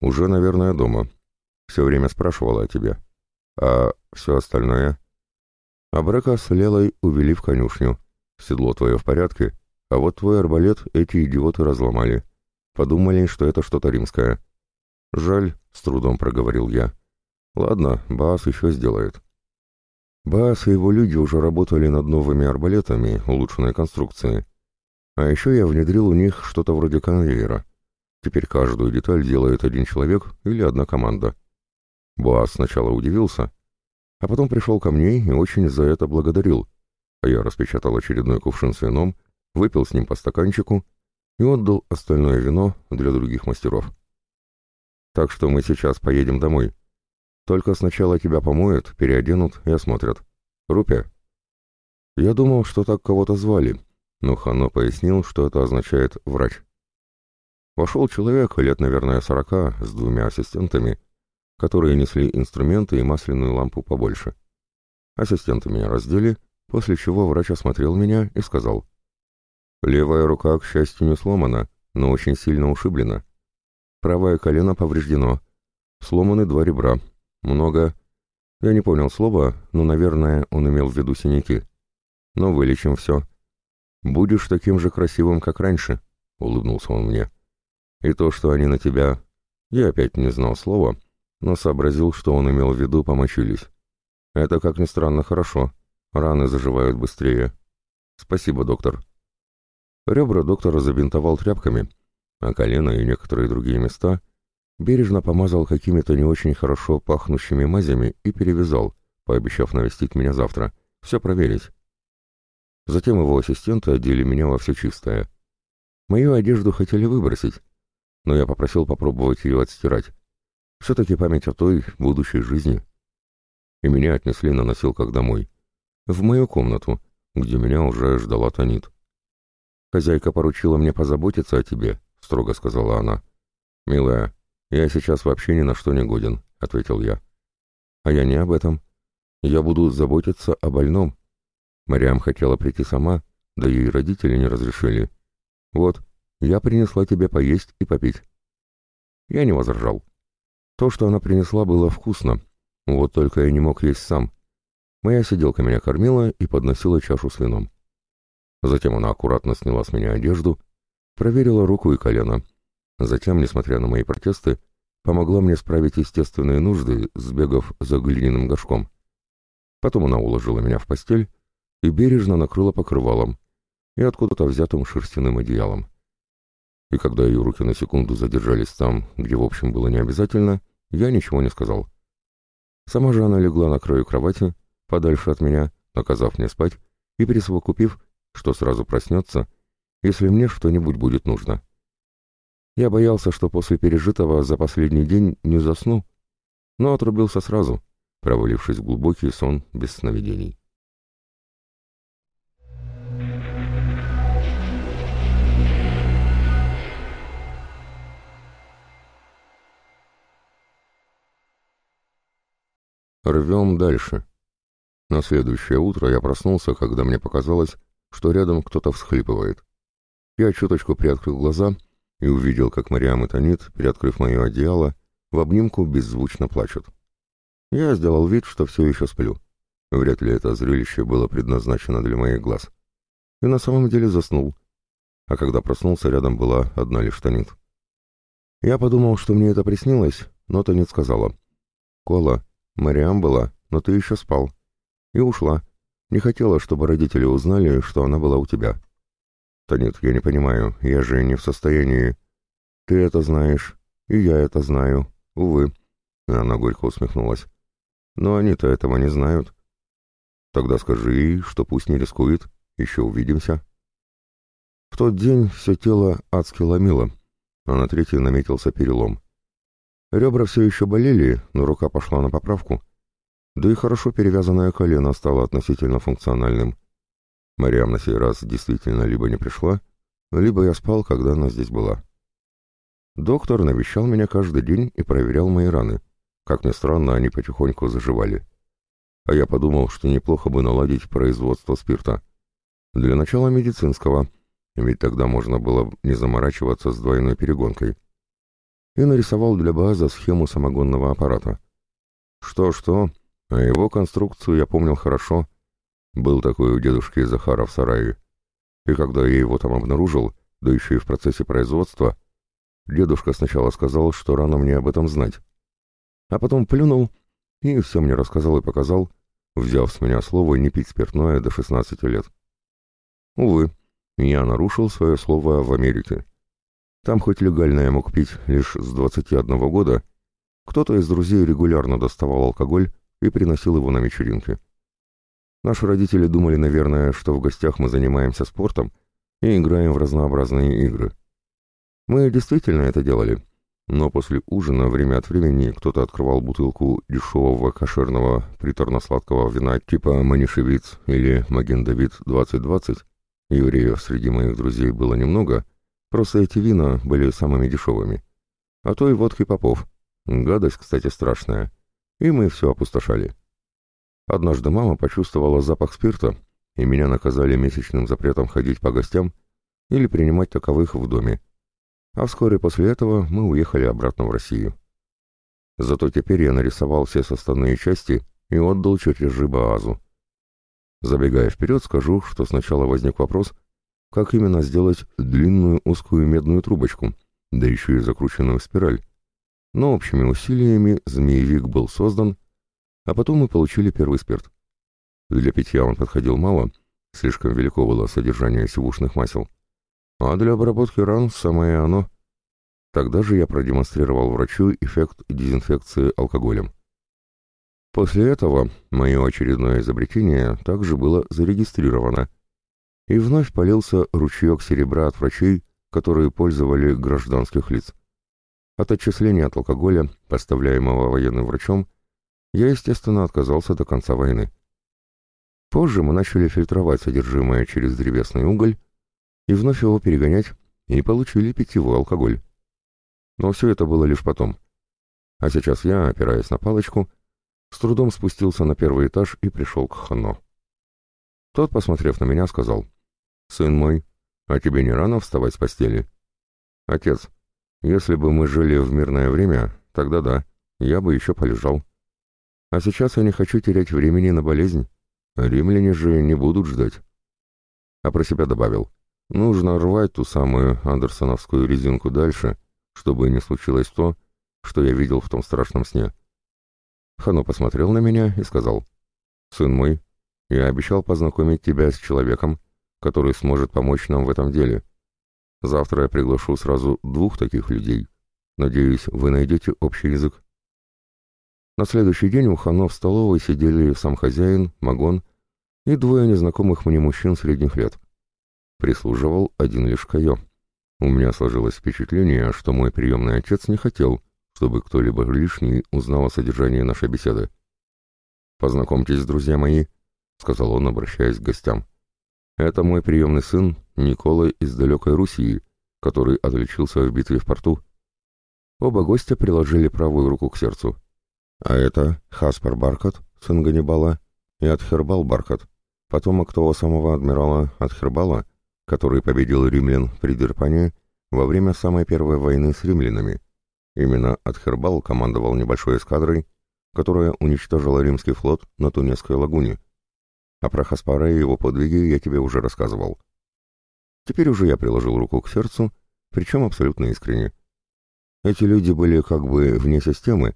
«Уже, наверное, дома. Все время спрашивала о тебе. А все остальное?» Абрека с Лелой увели в конюшню. Седло твое в порядке, а вот твой арбалет эти идиоты разломали. Подумали, что это что-то римское. Жаль, с трудом проговорил я. Ладно, Баас еще сделает. Баас и его люди уже работали над новыми арбалетами улучшенной конструкции. А еще я внедрил у них что-то вроде конвейера. Теперь каждую деталь делает один человек или одна команда. Баас сначала удивился, а потом пришел ко мне и очень за это благодарил. А я распечатал очередной кувшин с вином, выпил с ним по стаканчику и отдал остальное вино для других мастеров. Так что мы сейчас поедем домой. Только сначала тебя помоют, переоденут и осмотрят. Рупия. Я думал, что так кого-то звали, но Хано пояснил, что это означает «врач». Вошел человек, лет, наверное, сорока, с двумя ассистентами — которые несли инструменты и масляную лампу побольше. Ассистенты меня раздели, после чего врач осмотрел меня и сказал. «Левая рука, к счастью, не сломана, но очень сильно ушиблена. Правое колено повреждено. Сломаны два ребра. Много...» Я не понял слова, но, наверное, он имел в виду синяки. «Но вылечим все. Будешь таким же красивым, как раньше», — улыбнулся он мне. «И то, что они на тебя...» Я опять не знал слова, — но сообразил, что он имел в виду, помочились. Это, как ни странно, хорошо. Раны заживают быстрее. Спасибо, доктор. Ребра доктора забинтовал тряпками, а колено и некоторые другие места бережно помазал какими-то не очень хорошо пахнущими мазями и перевязал, пообещав навестить меня завтра. Все проверить. Затем его ассистенты одели меня во все чистое. Мою одежду хотели выбросить, но я попросил попробовать ее отстирать. Все-таки память о той будущей жизни. И меня отнесли на носилках домой. В мою комнату, где меня уже ждала Танит. «Хозяйка поручила мне позаботиться о тебе», — строго сказала она. «Милая, я сейчас вообще ни на что не годен», — ответил я. «А я не об этом. Я буду заботиться о больном. Мариам хотела прийти сама, да ей родители не разрешили. Вот, я принесла тебе поесть и попить». Я не возражал. То, что она принесла, было вкусно, вот только я не мог есть сам. Моя сиделка меня кормила и подносила чашу с вином. Затем она аккуратно сняла с меня одежду, проверила руку и колено. Затем, несмотря на мои протесты, помогла мне справить естественные нужды, сбегав за глиняным горшком. Потом она уложила меня в постель и бережно накрыла покрывалом и откуда-то взятым шерстяным одеялом. И когда ее руки на секунду задержались там, где в общем было не обязательно, я ничего не сказал. Сама же она легла на краю кровати, подальше от меня, наказав мне спать и присовокупив, что сразу проснется, если мне что-нибудь будет нужно. Я боялся, что после пережитого за последний день не засну, но отрубился сразу, провалившись в глубокий сон без сновидений. Рвем дальше. На следующее утро я проснулся, когда мне показалось, что рядом кто-то всхлипывает. Я чуточку приоткрыл глаза и увидел, как Мариам и Танит, приоткрыв мое одеяло, в обнимку беззвучно плачут. Я сделал вид, что все еще сплю. Вряд ли это зрелище было предназначено для моих глаз. И на самом деле заснул. А когда проснулся, рядом была одна лишь Танит. Я подумал, что мне это приснилось, но Танит сказала. «Кола, Мариам была, но ты еще спал. И ушла. Не хотела, чтобы родители узнали, что она была у тебя. Да нет, я не понимаю, я же не в состоянии. Ты это знаешь, и я это знаю. Увы. Она горько усмехнулась. Но они-то этого не знают. Тогда скажи ей, что пусть не рискует. Еще увидимся. В тот день все тело адски ломило, а на третий наметился перелом. Ребра все еще болели, но рука пошла на поправку. Да и хорошо перевязанное колено стало относительно функциональным. Мариам на сей раз действительно либо не пришла, либо я спал, когда она здесь была. Доктор навещал меня каждый день и проверял мои раны. Как ни странно, они потихоньку заживали. А я подумал, что неплохо бы наладить производство спирта. Для начала медицинского, ведь тогда можно было не заморачиваться с двойной перегонкой и нарисовал для база схему самогонного аппарата. Что-что, а его конструкцию я помнил хорошо. Был такой у дедушки Захара в сарае. И когда я его там обнаружил, да еще и в процессе производства, дедушка сначала сказал, что рано мне об этом знать. А потом плюнул и все мне рассказал и показал, взяв с меня слово не пить спиртное до 16 лет. Увы, я нарушил свое слово в Америке. Там хоть легально я мог пить лишь с 21 года, кто-то из друзей регулярно доставал алкоголь и приносил его на вечеринки. Наши родители думали, наверное, что в гостях мы занимаемся спортом и играем в разнообразные игры. Мы действительно это делали, но после ужина время от времени кто-то открывал бутылку дешевого кошерного приторно-сладкого вина типа Манишевиц или Магендавид 2020, евреев среди моих друзей было немного — Просто эти вина были самыми дешевыми. А то и водки попов. Гадость, кстати, страшная. И мы все опустошали. Однажды мама почувствовала запах спирта, и меня наказали месячным запретом ходить по гостям или принимать таковых в доме. А вскоре после этого мы уехали обратно в Россию. Зато теперь я нарисовал все составные части и отдал чертежи Баазу. Забегая вперед, скажу, что сначала возник вопрос, как именно сделать длинную узкую медную трубочку, да еще и закрученную в спираль. Но общими усилиями змеевик был создан, а потом мы получили первый спирт. Для питья он подходил мало, слишком велико было содержание сивушных масел. А для обработки ран самое оно. Тогда же я продемонстрировал врачу эффект дезинфекции алкоголем. После этого мое очередное изобретение также было зарегистрировано – и вновь полился ручеек серебра от врачей, которые пользовали гражданских лиц. От отчисления от алкоголя, поставляемого военным врачом, я, естественно, отказался до конца войны. Позже мы начали фильтровать содержимое через древесный уголь и вновь его перегонять, и получили питьевой алкоголь. Но все это было лишь потом. А сейчас я, опираясь на палочку, с трудом спустился на первый этаж и пришел к Хано. Тот, посмотрев на меня, сказал, «Сын мой, а тебе не рано вставать с постели?» «Отец, если бы мы жили в мирное время, тогда да, я бы еще полежал. А сейчас я не хочу терять времени на болезнь. Римляне же не будут ждать». А про себя добавил, «Нужно рвать ту самую андерсоновскую резинку дальше, чтобы не случилось то, что я видел в том страшном сне». Хано посмотрел на меня и сказал, «Сын мой, я обещал познакомить тебя с человеком, который сможет помочь нам в этом деле. Завтра я приглашу сразу двух таких людей. Надеюсь, вы найдете общий язык. На следующий день у Хано в столовой сидели сам хозяин, Магон и двое незнакомых мне мужчин средних лет. Прислуживал один лишь Кайо. У меня сложилось впечатление, что мой приемный отец не хотел, чтобы кто-либо лишний узнал о содержании нашей беседы. «Познакомьтесь, друзья мои», — сказал он, обращаясь к гостям. «Это мой приемный сын Никола из далекой Руси, который отличился в битве в порту». Оба гостя приложили правую руку к сердцу. «А это Хаспар Баркот, сын Ганнибала, и Атхербал Баркот, потомок того самого адмирала Атхербала, который победил римлян при Дерпане во время самой первой войны с римлянами. Именно Атхербал командовал небольшой эскадрой, которая уничтожила римский флот на Тунецкой лагуне. А про Хаспара и его подвиги я тебе уже рассказывал. Теперь уже я приложил руку к сердцу, причем абсолютно искренне. Эти люди были как бы вне системы,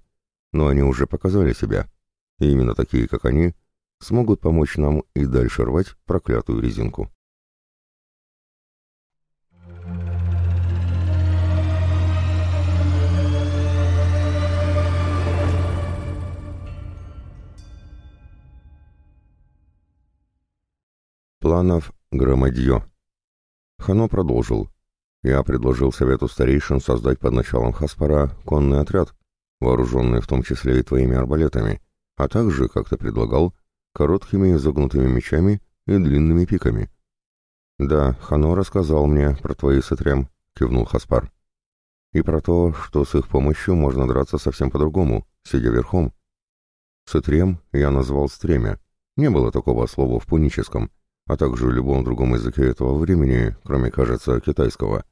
но они уже показали себя, и именно такие, как они, смогут помочь нам и дальше рвать проклятую резинку. Планов громадье. Хано продолжил. Я предложил совету старейшин создать под началом Хаспара конный отряд, вооруженный в том числе и твоими арбалетами, а также, как ты предлагал, короткими изогнутыми мечами и длинными пиками. «Да, Хано рассказал мне про твои сетрем», — кивнул Хаспар. «И про то, что с их помощью можно драться совсем по-другому, сидя верхом. Сетрем я назвал стремя. Не было такого слова в пуническом, а также в любом другом языке этого времени, кроме, кажется, китайского.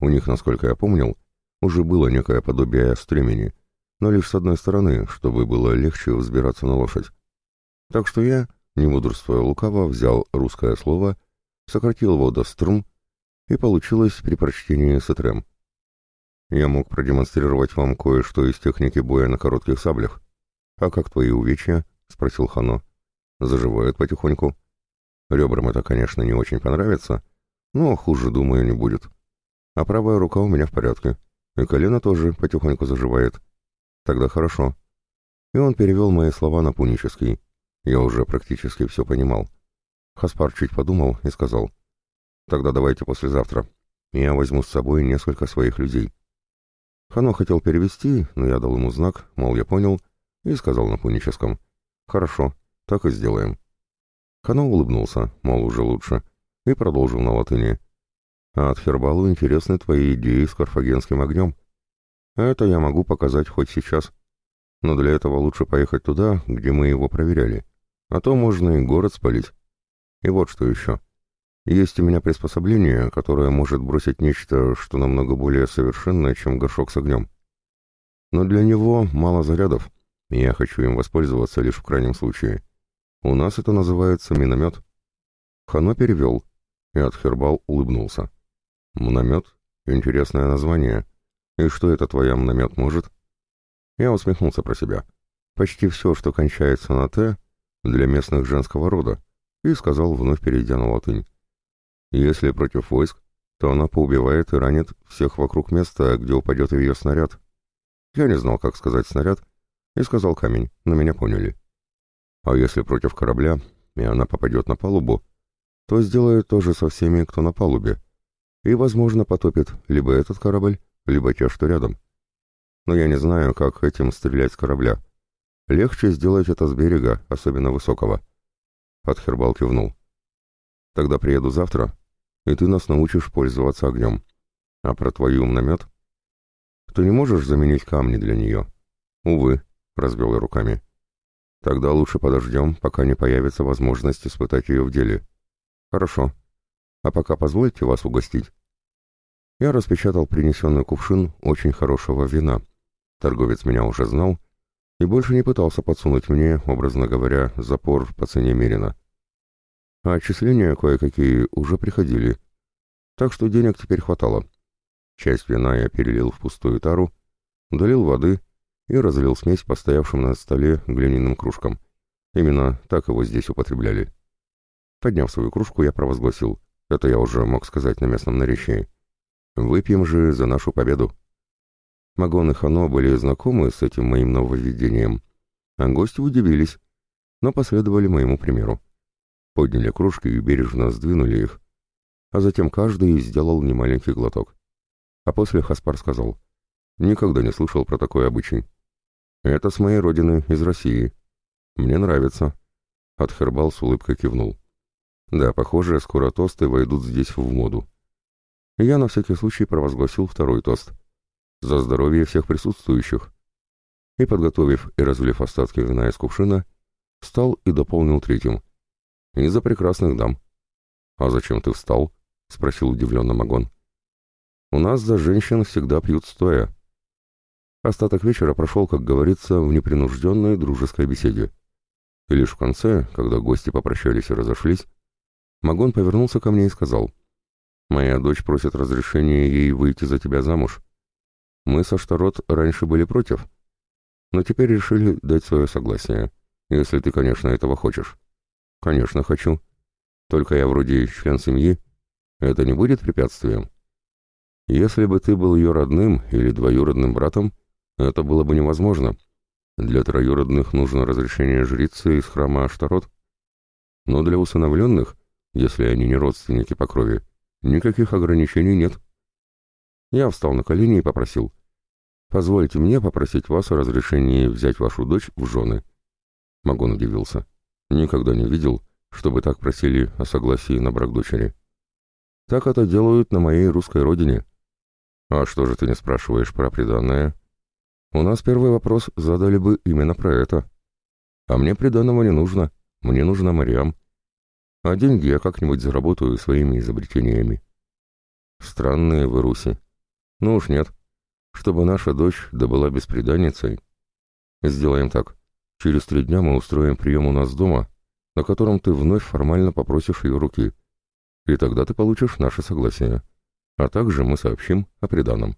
У них, насколько я помнил, уже было некое подобие стремени, но лишь с одной стороны, чтобы было легче взбираться на лошадь. Так что я, не мудрствуя лукаво, взял русское слово, сократил его до струн, и получилось при прочтении сетрем. Я мог продемонстрировать вам кое-что из техники боя на коротких саблях. «А как твои увечья?» — спросил Хано. «Заживают потихоньку». Ребрам это, конечно, не очень понравится, но хуже, думаю, не будет. А правая рука у меня в порядке, и колено тоже потихоньку заживает. Тогда хорошо. И он перевел мои слова на пунический. Я уже практически все понимал. Хаспар чуть подумал и сказал, «Тогда давайте послезавтра. Я возьму с собой несколько своих людей». Хано хотел перевести, но я дал ему знак, мол, я понял, и сказал на пуническом, «Хорошо, так и сделаем». Хано улыбнулся, мол, уже лучше, и продолжил на латыни. «А от Хербалу интересны твои идеи с карфагенским огнем. Это я могу показать хоть сейчас. Но для этого лучше поехать туда, где мы его проверяли. А то можно и город спалить. И вот что еще. Есть у меня приспособление, которое может бросить нечто, что намного более совершенное, чем горшок с огнем. Но для него мало зарядов, и я хочу им воспользоваться лишь в крайнем случае. У нас это называется миномет. Хано перевел, и Атхербал улыбнулся. Мномет? Интересное название. И что это твоя мномет может? Я усмехнулся про себя. Почти все, что кончается на «т», для местных женского рода, и сказал, вновь перейдя на латынь. Если против войск, то она поубивает и ранит всех вокруг места, где упадет ее снаряд. Я не знал, как сказать снаряд, и сказал камень, но меня поняли. А если против корабля, и она попадет на палубу, то сделает то же со всеми, кто на палубе, и, возможно, потопит либо этот корабль, либо те, что рядом. Но я не знаю, как этим стрелять с корабля. Легче сделать это с берега, особенно высокого. Атхербал кивнул. Тогда приеду завтра, и ты нас научишь пользоваться огнем. А про твою умномет? Ты не можешь заменить камни для нее? Увы, разбил я руками. Тогда лучше подождем, пока не появится возможность испытать ее в деле. Хорошо. А пока позвольте вас угостить. Я распечатал принесенный кувшин очень хорошего вина. Торговец меня уже знал и больше не пытался подсунуть мне, образно говоря, запор по цене Мерина. А отчисления кое-какие уже приходили, так что денег теперь хватало. Часть вина я перелил в пустую тару, долил воды и разлил смесь по стоявшим на столе глиняным кружкам. Именно так его здесь употребляли. Подняв свою кружку, я провозгласил, это я уже мог сказать на местном наречии, «Выпьем же за нашу победу». Магон и Хано были знакомы с этим моим нововведением, А гости удивились, но последовали моему примеру. Подняли кружки и бережно сдвинули их, а затем каждый сделал немаленький глоток. А после Хаспар сказал, «Никогда не слышал про такой обычай. Это с моей родины, из России. Мне нравится». Атхербал с улыбкой кивнул. «Да, похоже, скоро тосты войдут здесь в моду». Я на всякий случай провозгласил второй тост. «За здоровье всех присутствующих». И, подготовив и разлив остатки вина из кувшина, встал и дополнил третьим. «И за прекрасных дам». «А зачем ты встал?» — спросил удивленно Магон. «У нас за женщин всегда пьют стоя». Остаток вечера прошел, как говорится, в непринужденной дружеской беседе. И лишь в конце, когда гости попрощались и разошлись, Магон повернулся ко мне и сказал, «Моя дочь просит разрешения ей выйти за тебя замуж. Мы со Штарот раньше были против, но теперь решили дать свое согласие, если ты, конечно, этого хочешь». «Конечно, хочу. Только я вроде член семьи, это не будет препятствием? Если бы ты был ее родным или двоюродным братом, это было бы невозможно. Для троюродных нужно разрешение жрицы из храма Аштарот. Но для усыновленных, если они не родственники по крови, никаких ограничений нет. Я встал на колени и попросил. «Позвольте мне попросить вас о разрешении взять вашу дочь в жены». Магон удивился. Никогда не видел, чтобы так просили о согласии на брак дочери. Так это делают на моей русской родине. А что же ты не спрашиваешь про приданное? У нас первый вопрос задали бы именно про это. А мне приданного не нужно. Мне нужна Мариам. А деньги я как-нибудь заработаю своими изобретениями. Странные вы, Руси. Ну уж нет. Чтобы наша дочь добыла бесприданницей. Сделаем так. Через три дня мы устроим прием у нас дома, на котором ты вновь формально попросишь ее руки — и тогда ты получишь наше согласие. А также мы сообщим о приданом.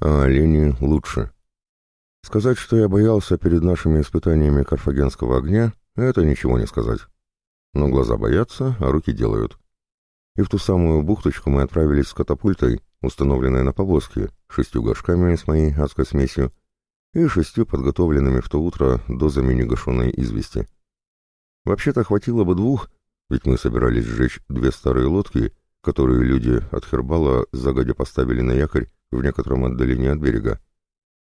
А олени лучше. Сказать, что я боялся перед нашими испытаниями карфагенского огня, это ничего не сказать. Но глаза боятся, а руки делают и в ту самую бухточку мы отправились с катапультой, установленной на повозке, шестью горшками с моей адской смесью и шестью подготовленными в то утро дозами негашенной извести. Вообще-то хватило бы двух, ведь мы собирались сжечь две старые лодки, которые люди от Хербала загодя поставили на якорь в некотором отдалении от берега.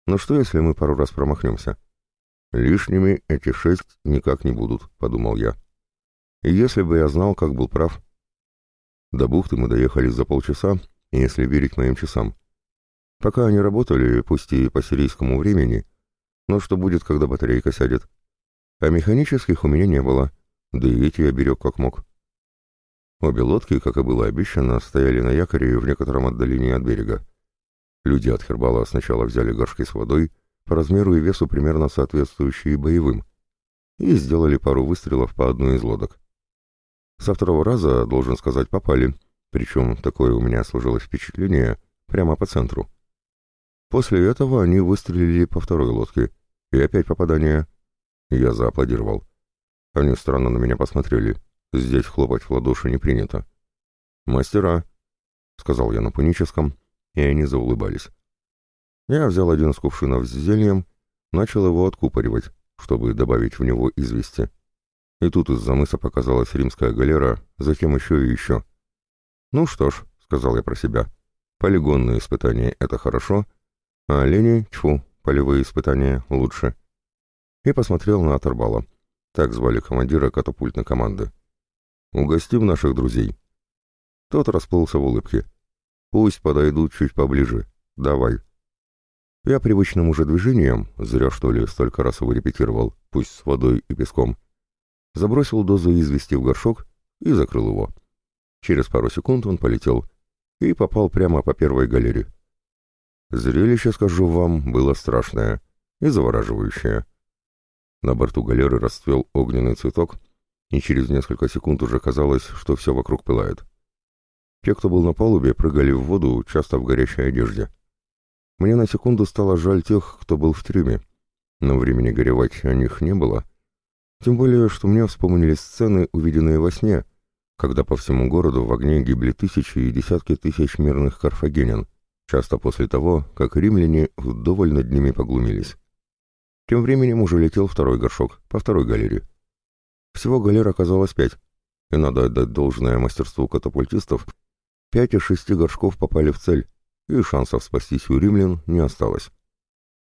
Но что, если мы пару раз промахнемся? Лишними эти шесть никак не будут, подумал я. И если бы я знал, как был прав, до бухты мы доехали за полчаса, если верить моим часам. Пока они работали, пусть и по сирийскому времени, но что будет, когда батарейка сядет? А механических у меня не было, да и эти я берег как мог. Обе лодки, как и было обещано, стояли на якоре в некотором отдалении от берега. Люди от Хербала сначала взяли горшки с водой, по размеру и весу примерно соответствующие боевым, и сделали пару выстрелов по одной из лодок. Со второго раза, должен сказать, попали, причем такое у меня сложилось впечатление, прямо по центру. После этого они выстрелили по второй лодке, и опять попадание. Я зааплодировал. Они странно на меня посмотрели. Здесь хлопать в ладоши не принято. «Мастера», — сказал я на пуническом, и они заулыбались. Я взял один из кувшинов с зельем, начал его откупоривать, чтобы добавить в него извести. И тут из-за мыса показалась римская галера, затем еще и еще. «Ну что ж», — сказал я про себя, — «полигонные испытания — это хорошо, а олени, тьфу, полевые испытания лучше». И посмотрел на Аторбала. Так звали командира катапультной команды. «Угостим наших друзей». Тот расплылся в улыбке. «Пусть подойдут чуть поближе. Давай». Я привычным уже движением, зря что ли столько раз его репетировал, пусть с водой и песком, забросил дозу извести в горшок и закрыл его. Через пару секунд он полетел и попал прямо по первой галере. Зрелище, скажу вам, было страшное и завораживающее. На борту галеры расцвел огненный цветок, и через несколько секунд уже казалось, что все вокруг пылает. Те, кто был на палубе, прыгали в воду, часто в горящей одежде. Мне на секунду стало жаль тех, кто был в трюме, но времени горевать о них не было — Тем более, что мне вспомнились сцены, увиденные во сне, когда по всему городу в огне гибли тысячи и десятки тысяч мирных карфагенян, часто после того, как римляне вдоволь над ними поглумились. Тем временем уже летел второй горшок, по второй галере. Всего галер оказалось пять, и надо отдать должное мастерству катапультистов, пять из шести горшков попали в цель, и шансов спастись у римлян не осталось.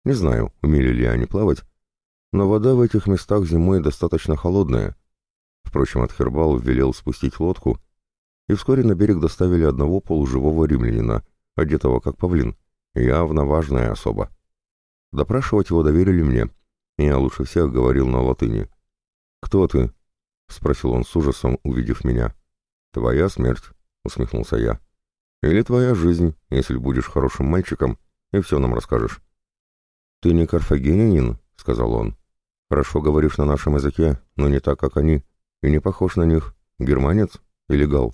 Не знаю, умели ли они плавать, но вода в этих местах зимой достаточно холодная. Впрочем, Атхербал велел спустить лодку, и вскоре на берег доставили одного полуживого римлянина, одетого как павлин, явно важная особа. Допрашивать его доверили мне, и я лучше всех говорил на латыни. «Кто ты?» — спросил он с ужасом, увидев меня. «Твоя смерть», — усмехнулся я. «Или твоя жизнь, если будешь хорошим мальчиком, и все нам расскажешь». «Ты не карфагенянин?» — сказал он. «Хорошо говоришь на нашем языке, но не так, как они, и не похож на них. Германец или гал?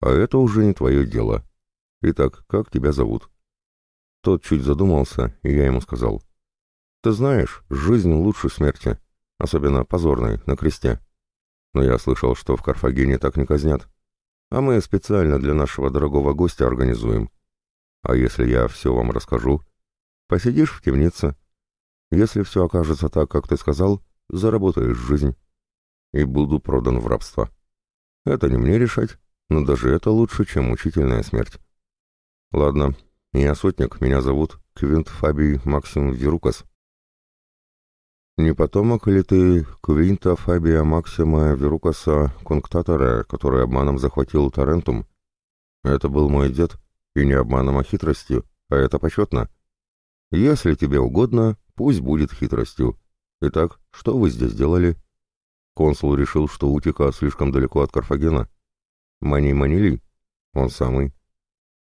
А это уже не твое дело. Итак, как тебя зовут?» Тот чуть задумался, и я ему сказал. «Ты знаешь, жизнь лучше смерти, особенно позорной, на кресте. Но я слышал, что в Карфагене так не казнят. А мы специально для нашего дорогого гостя организуем. А если я все вам расскажу, посидишь в темнице. Если все окажется так, как ты сказал, заработаешь жизнь. И буду продан в рабство. Это не мне решать, но даже это лучше, чем мучительная смерть. Ладно, я сотник, меня зовут Квинт Фабий Максим Верукас. Не потомок ли ты Квинта Фабия Максима Верукаса, конктатора, который обманом захватил Тарентум? Это был мой дед, и не обманом, а хитростью, а это почетно. Если тебе угодно, пусть будет хитростью. Итак, что вы здесь делали? Консул решил, что Утика слишком далеко от Карфагена. Мани Манили? Он самый.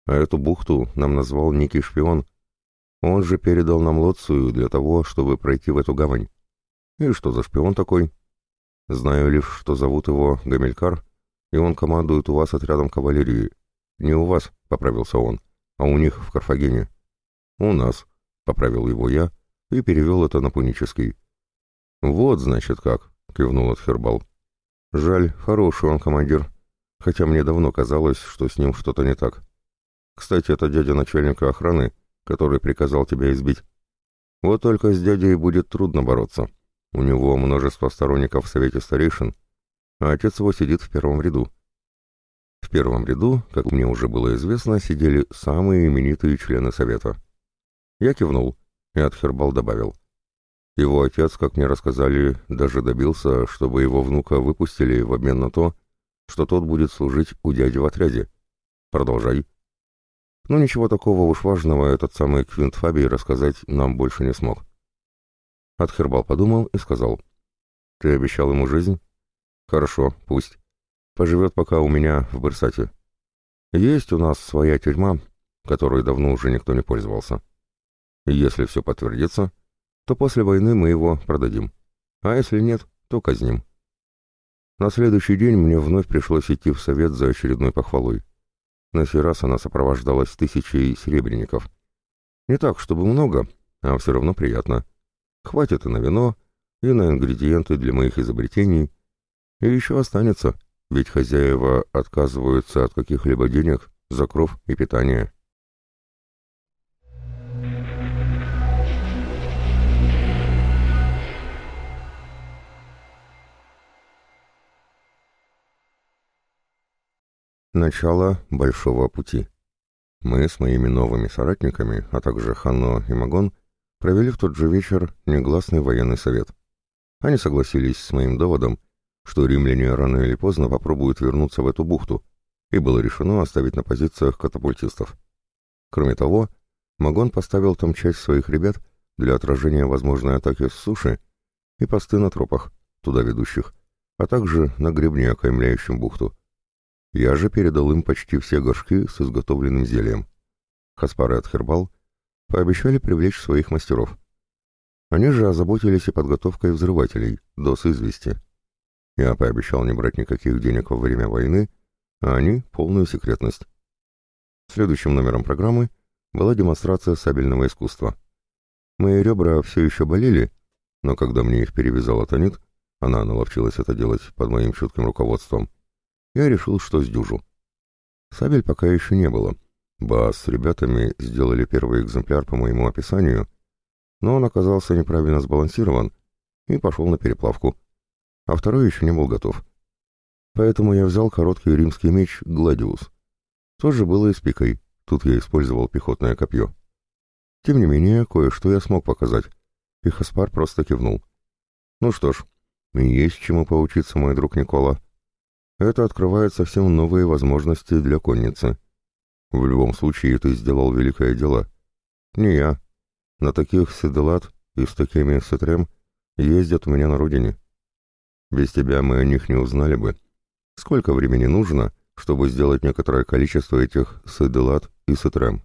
А эту бухту нам назвал некий шпион. Он же передал нам Лоцию для того, чтобы пройти в эту гавань. И что за шпион такой? Знаю лишь, что зовут его Гамилькар, и он командует у вас отрядом кавалерии. Не у вас, — поправился он, — а у них в Карфагене. У нас, — поправил его я и перевел это на пунический. «Вот, значит, как», — кивнул Отхербал. «Жаль, хороший он командир, хотя мне давно казалось, что с ним что-то не так. Кстати, это дядя начальника охраны, который приказал тебя избить. Вот только с дядей будет трудно бороться. У него множество сторонников в Совете Старейшин, а отец его сидит в первом ряду. В первом ряду, как мне уже было известно, сидели самые именитые члены Совета. Я кивнул, и Атхербал добавил. Его отец, как мне рассказали, даже добился, чтобы его внука выпустили в обмен на то, что тот будет служить у дяди в отряде. Продолжай. Но ничего такого уж важного этот самый Квинт Фабий рассказать нам больше не смог. Атхербал подумал и сказал. «Ты обещал ему жизнь?» «Хорошо, пусть. Поживет пока у меня в Барсате. Есть у нас своя тюрьма, которой давно уже никто не пользовался. Если все подтвердится, то после войны мы его продадим. А если нет, то казним». На следующий день мне вновь пришлось идти в совет за очередной похвалой. На сей раз она сопровождалась тысячей серебряников. Не так, чтобы много, а все равно приятно. Хватит и на вино, и на ингредиенты для моих изобретений. И еще останется, ведь хозяева отказываются от каких-либо денег за кров и питание. Начало большого пути. Мы с моими новыми соратниками, а также Ханно и Магон, провели в тот же вечер негласный военный совет. Они согласились с моим доводом, что римляне рано или поздно попробуют вернуться в эту бухту, и было решено оставить на позициях катапультистов. Кроме того, Магон поставил там часть своих ребят для отражения возможной атаки с суши и посты на тропах, туда ведущих, а также на гребне, окаймляющем бухту. Я же передал им почти все горшки с изготовленным зельем. Хаспар и Атхербал пообещали привлечь своих мастеров. Они же озаботились и подготовкой взрывателей, доз извести. Я пообещал не брать никаких денег во время войны, а они — полную секретность. Следующим номером программы была демонстрация сабельного искусства. Мои ребра все еще болели, но когда мне их перевязал Атонит, она наловчилась это делать под моим чутким руководством, я решил, что сдюжу. Сабель пока еще не было. Бас с ребятами сделали первый экземпляр по моему описанию, но он оказался неправильно сбалансирован и пошел на переплавку, а второй еще не был готов. Поэтому я взял короткий римский меч «Гладиус». То же было и с пикой, тут я использовал пехотное копье. Тем не менее, кое-что я смог показать, и Хаспар просто кивнул. Ну что ж, есть чему поучиться, мой друг Никола. Это открывает совсем новые возможности для конницы. В любом случае, ты сделал великое дело. Не я. На таких седелат и с такими сетрем ездят у меня на родине. Без тебя мы о них не узнали бы. Сколько времени нужно, чтобы сделать некоторое количество этих седелат и сетрем?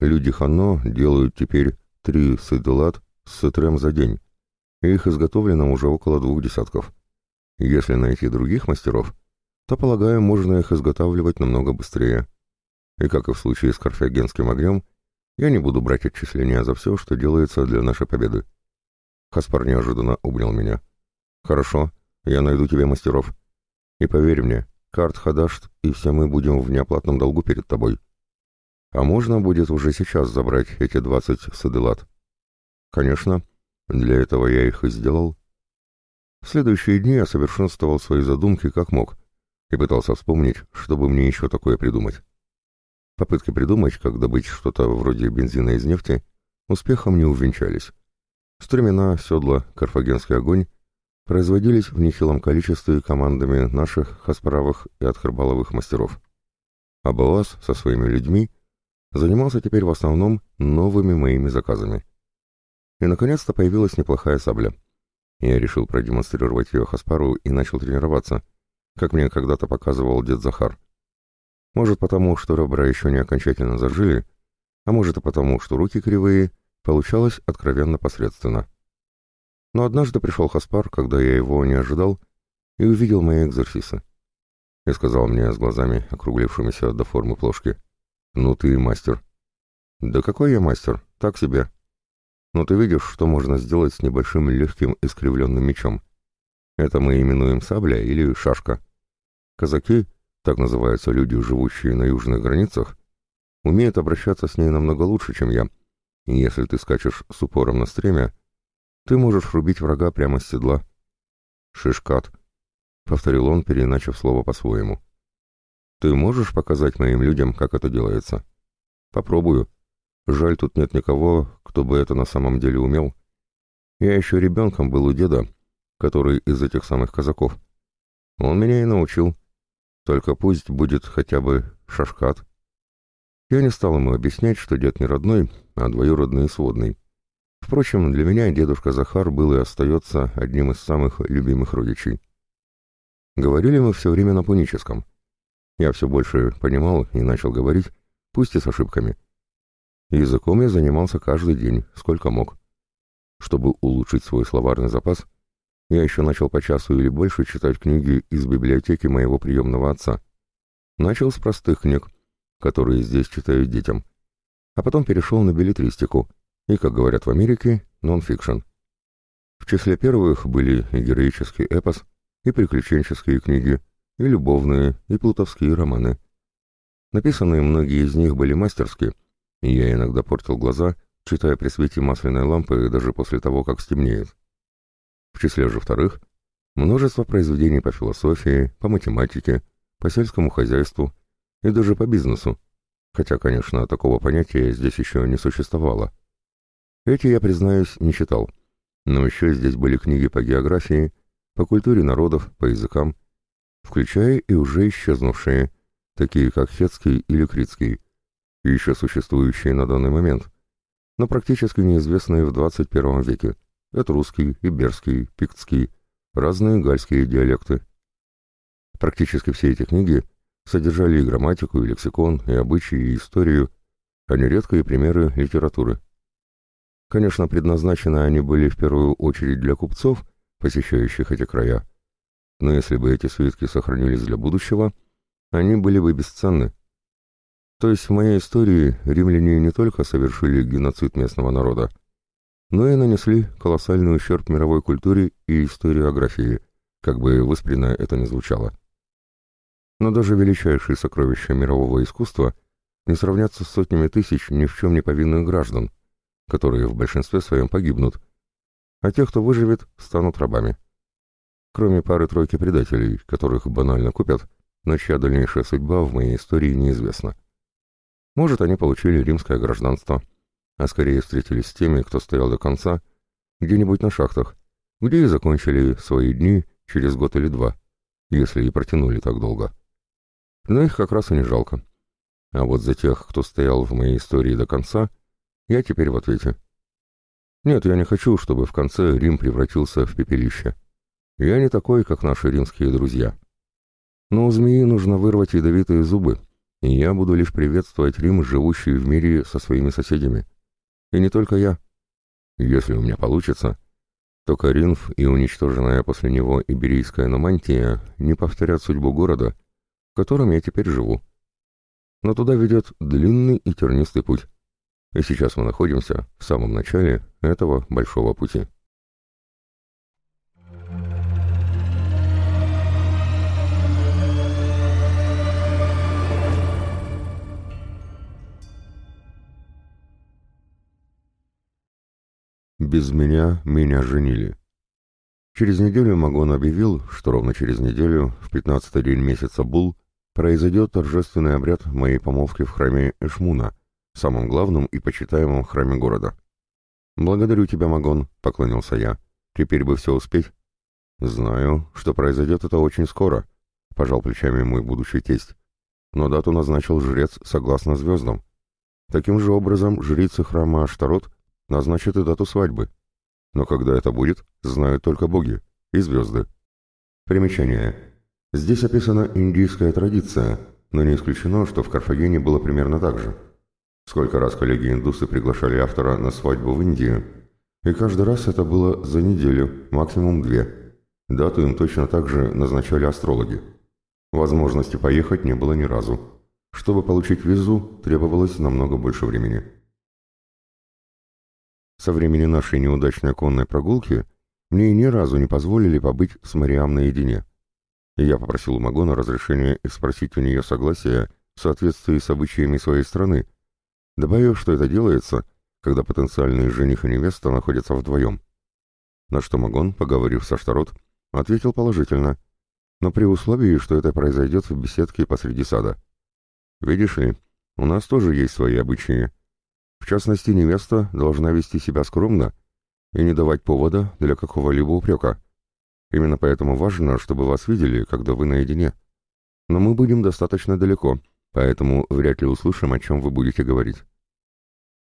Люди Ханно делают теперь три седелат с сетрем за день. Их изготовлено уже около двух десятков. Если найти других мастеров, то, полагаю, можно их изготавливать намного быстрее. И как и в случае с карфагенским огнем, я не буду брать отчисления за все, что делается для нашей победы. Хаспар неожиданно обнял меня. «Хорошо, я найду тебе мастеров. И поверь мне, карт Хадашт и все мы будем в неоплатном долгу перед тобой. А можно будет уже сейчас забрать эти двадцать саделат?» «Конечно, для этого я их и сделал». В следующие дни я совершенствовал свои задумки как мог и пытался вспомнить, чтобы мне еще такое придумать. Попытки придумать, как добыть что-то вроде бензина из нефти, успехом не увенчались. Стремена, седла, карфагенский огонь производились в нехилом количестве командами наших хасправых и отхарбаловых мастеров. А Боас со своими людьми занимался теперь в основном новыми моими заказами. И, наконец-то, появилась неплохая сабля. Я решил продемонстрировать ее Хаспару и начал тренироваться, как мне когда-то показывал дед Захар. Может потому, что ребра еще не окончательно зажили, а может и потому, что руки кривые, получалось откровенно посредственно. Но однажды пришел Хаспар, когда я его не ожидал, и увидел мои экзерсисы. И сказал мне с глазами, округлившимися до формы плошки, «Ну ты мастер». «Да какой я мастер? Так себе». «Но ты видишь, что можно сделать с небольшим легким искривленным мечом. Это мы именуем сабля или шашка. Казаки так называются люди, живущие на южных границах, умеют обращаться с ней намного лучше, чем я. И если ты скачешь с упором на стремя, ты можешь рубить врага прямо с седла. «Шишкат», — повторил он, переначав слово по-своему. «Ты можешь показать моим людям, как это делается?» «Попробую. Жаль, тут нет никого, кто бы это на самом деле умел. Я еще ребенком был у деда, который из этих самых казаков. Он меня и научил». Только пусть будет хотя бы шашкат. Я не стал ему объяснять, что дед не родной, а двоюродный и сводный. Впрочем, для меня дедушка Захар был и остается одним из самых любимых родичей. Говорили мы все время на пуническом. Я все больше понимал и начал говорить, пусть и с ошибками. Языком я занимался каждый день, сколько мог. Чтобы улучшить свой словарный запас, я еще начал по часу или больше читать книги из библиотеки моего приемного отца. Начал с простых книг, которые здесь читают детям, а потом перешел на билетристику и, как говорят в Америке, нон-фикшн. В числе первых были и героический эпос, и приключенческие книги, и любовные, и плутовские романы. Написанные многие из них были мастерски, и я иногда портил глаза, читая при свете масляной лампы даже после того, как стемнеет. В числе же вторых – множество произведений по философии, по математике, по сельскому хозяйству и даже по бизнесу, хотя, конечно, такого понятия здесь еще не существовало. Эти, я признаюсь, не читал, но еще здесь были книги по географии, по культуре народов, по языкам, включая и уже исчезнувшие, такие как Хетский или Критский, и еще существующие на данный момент, но практически неизвестные в 21 веке – этрусский, иберский, пиктский, разные гальские диалекты. Практически все эти книги содержали и грамматику, и лексикон, и обычаи, и историю, а нередко и примеры литературы. Конечно, предназначены они были в первую очередь для купцов, посещающих эти края, но если бы эти свитки сохранились для будущего, они были бы бесценны. То есть в моей истории римляне не только совершили геноцид местного народа, но и нанесли колоссальный ущерб мировой культуре и историографии, как бы выспренно это ни звучало. Но даже величайшие сокровища мирового искусства не сравнятся с сотнями тысяч ни в чем не повинных граждан, которые в большинстве своем погибнут, а те, кто выживет, станут рабами. Кроме пары-тройки предателей, которых банально купят, но чья дальнейшая судьба в моей истории неизвестна. Может, они получили римское гражданство, а скорее встретились с теми, кто стоял до конца, где-нибудь на шахтах, где и закончили свои дни через год или два, если и протянули так долго. Но их как раз и не жалко. А вот за тех, кто стоял в моей истории до конца, я теперь в ответе. Нет, я не хочу, чтобы в конце Рим превратился в пепелище. Я не такой, как наши римские друзья. Но у змеи нужно вырвать ядовитые зубы, и я буду лишь приветствовать Рим, живущий в мире со своими соседями. И не только я. Если у меня получится, то Каринф и уничтоженная после него Иберийская Номантия не повторят судьбу города, в котором я теперь живу. Но туда ведет длинный и тернистый путь. И сейчас мы находимся в самом начале этого большого пути. Без меня меня женили. Через неделю Магон объявил, что ровно через неделю, в пятнадцатый день месяца Бул, произойдет торжественный обряд моей помолвки в храме Эшмуна, самом главном и почитаемом храме города. «Благодарю тебя, Магон», — поклонился я. «Теперь бы все успеть». «Знаю, что произойдет это очень скоро», — пожал плечами мой будущий тесть. «Но дату назначил жрец согласно звездам. Таким же образом жрицы храма Аштарот назначат и дату свадьбы. Но когда это будет, знают только боги и звезды. Примечание. Здесь описана индийская традиция, но не исключено, что в Карфагене было примерно так же. Сколько раз коллеги-индусы приглашали автора на свадьбу в Индию, и каждый раз это было за неделю, максимум две. Дату им точно так же назначали астрологи. Возможности поехать не было ни разу. Чтобы получить визу, требовалось намного больше времени. Со времени нашей неудачной конной прогулки мне ни разу не позволили побыть с Мариам наедине. И я попросил у Магона разрешения спросить у нее согласия в соответствии с обычаями своей страны, добавив, что это делается, когда потенциальный жених и невеста находятся вдвоем. На что Магон, поговорив со Штарот, ответил положительно, но при условии, что это произойдет в беседке посреди сада. «Видишь ли, у нас тоже есть свои обычаи, в частности, невеста должна вести себя скромно и не давать повода для какого-либо упрека. Именно поэтому важно, чтобы вас видели, когда вы наедине. Но мы будем достаточно далеко, поэтому вряд ли услышим, о чем вы будете говорить.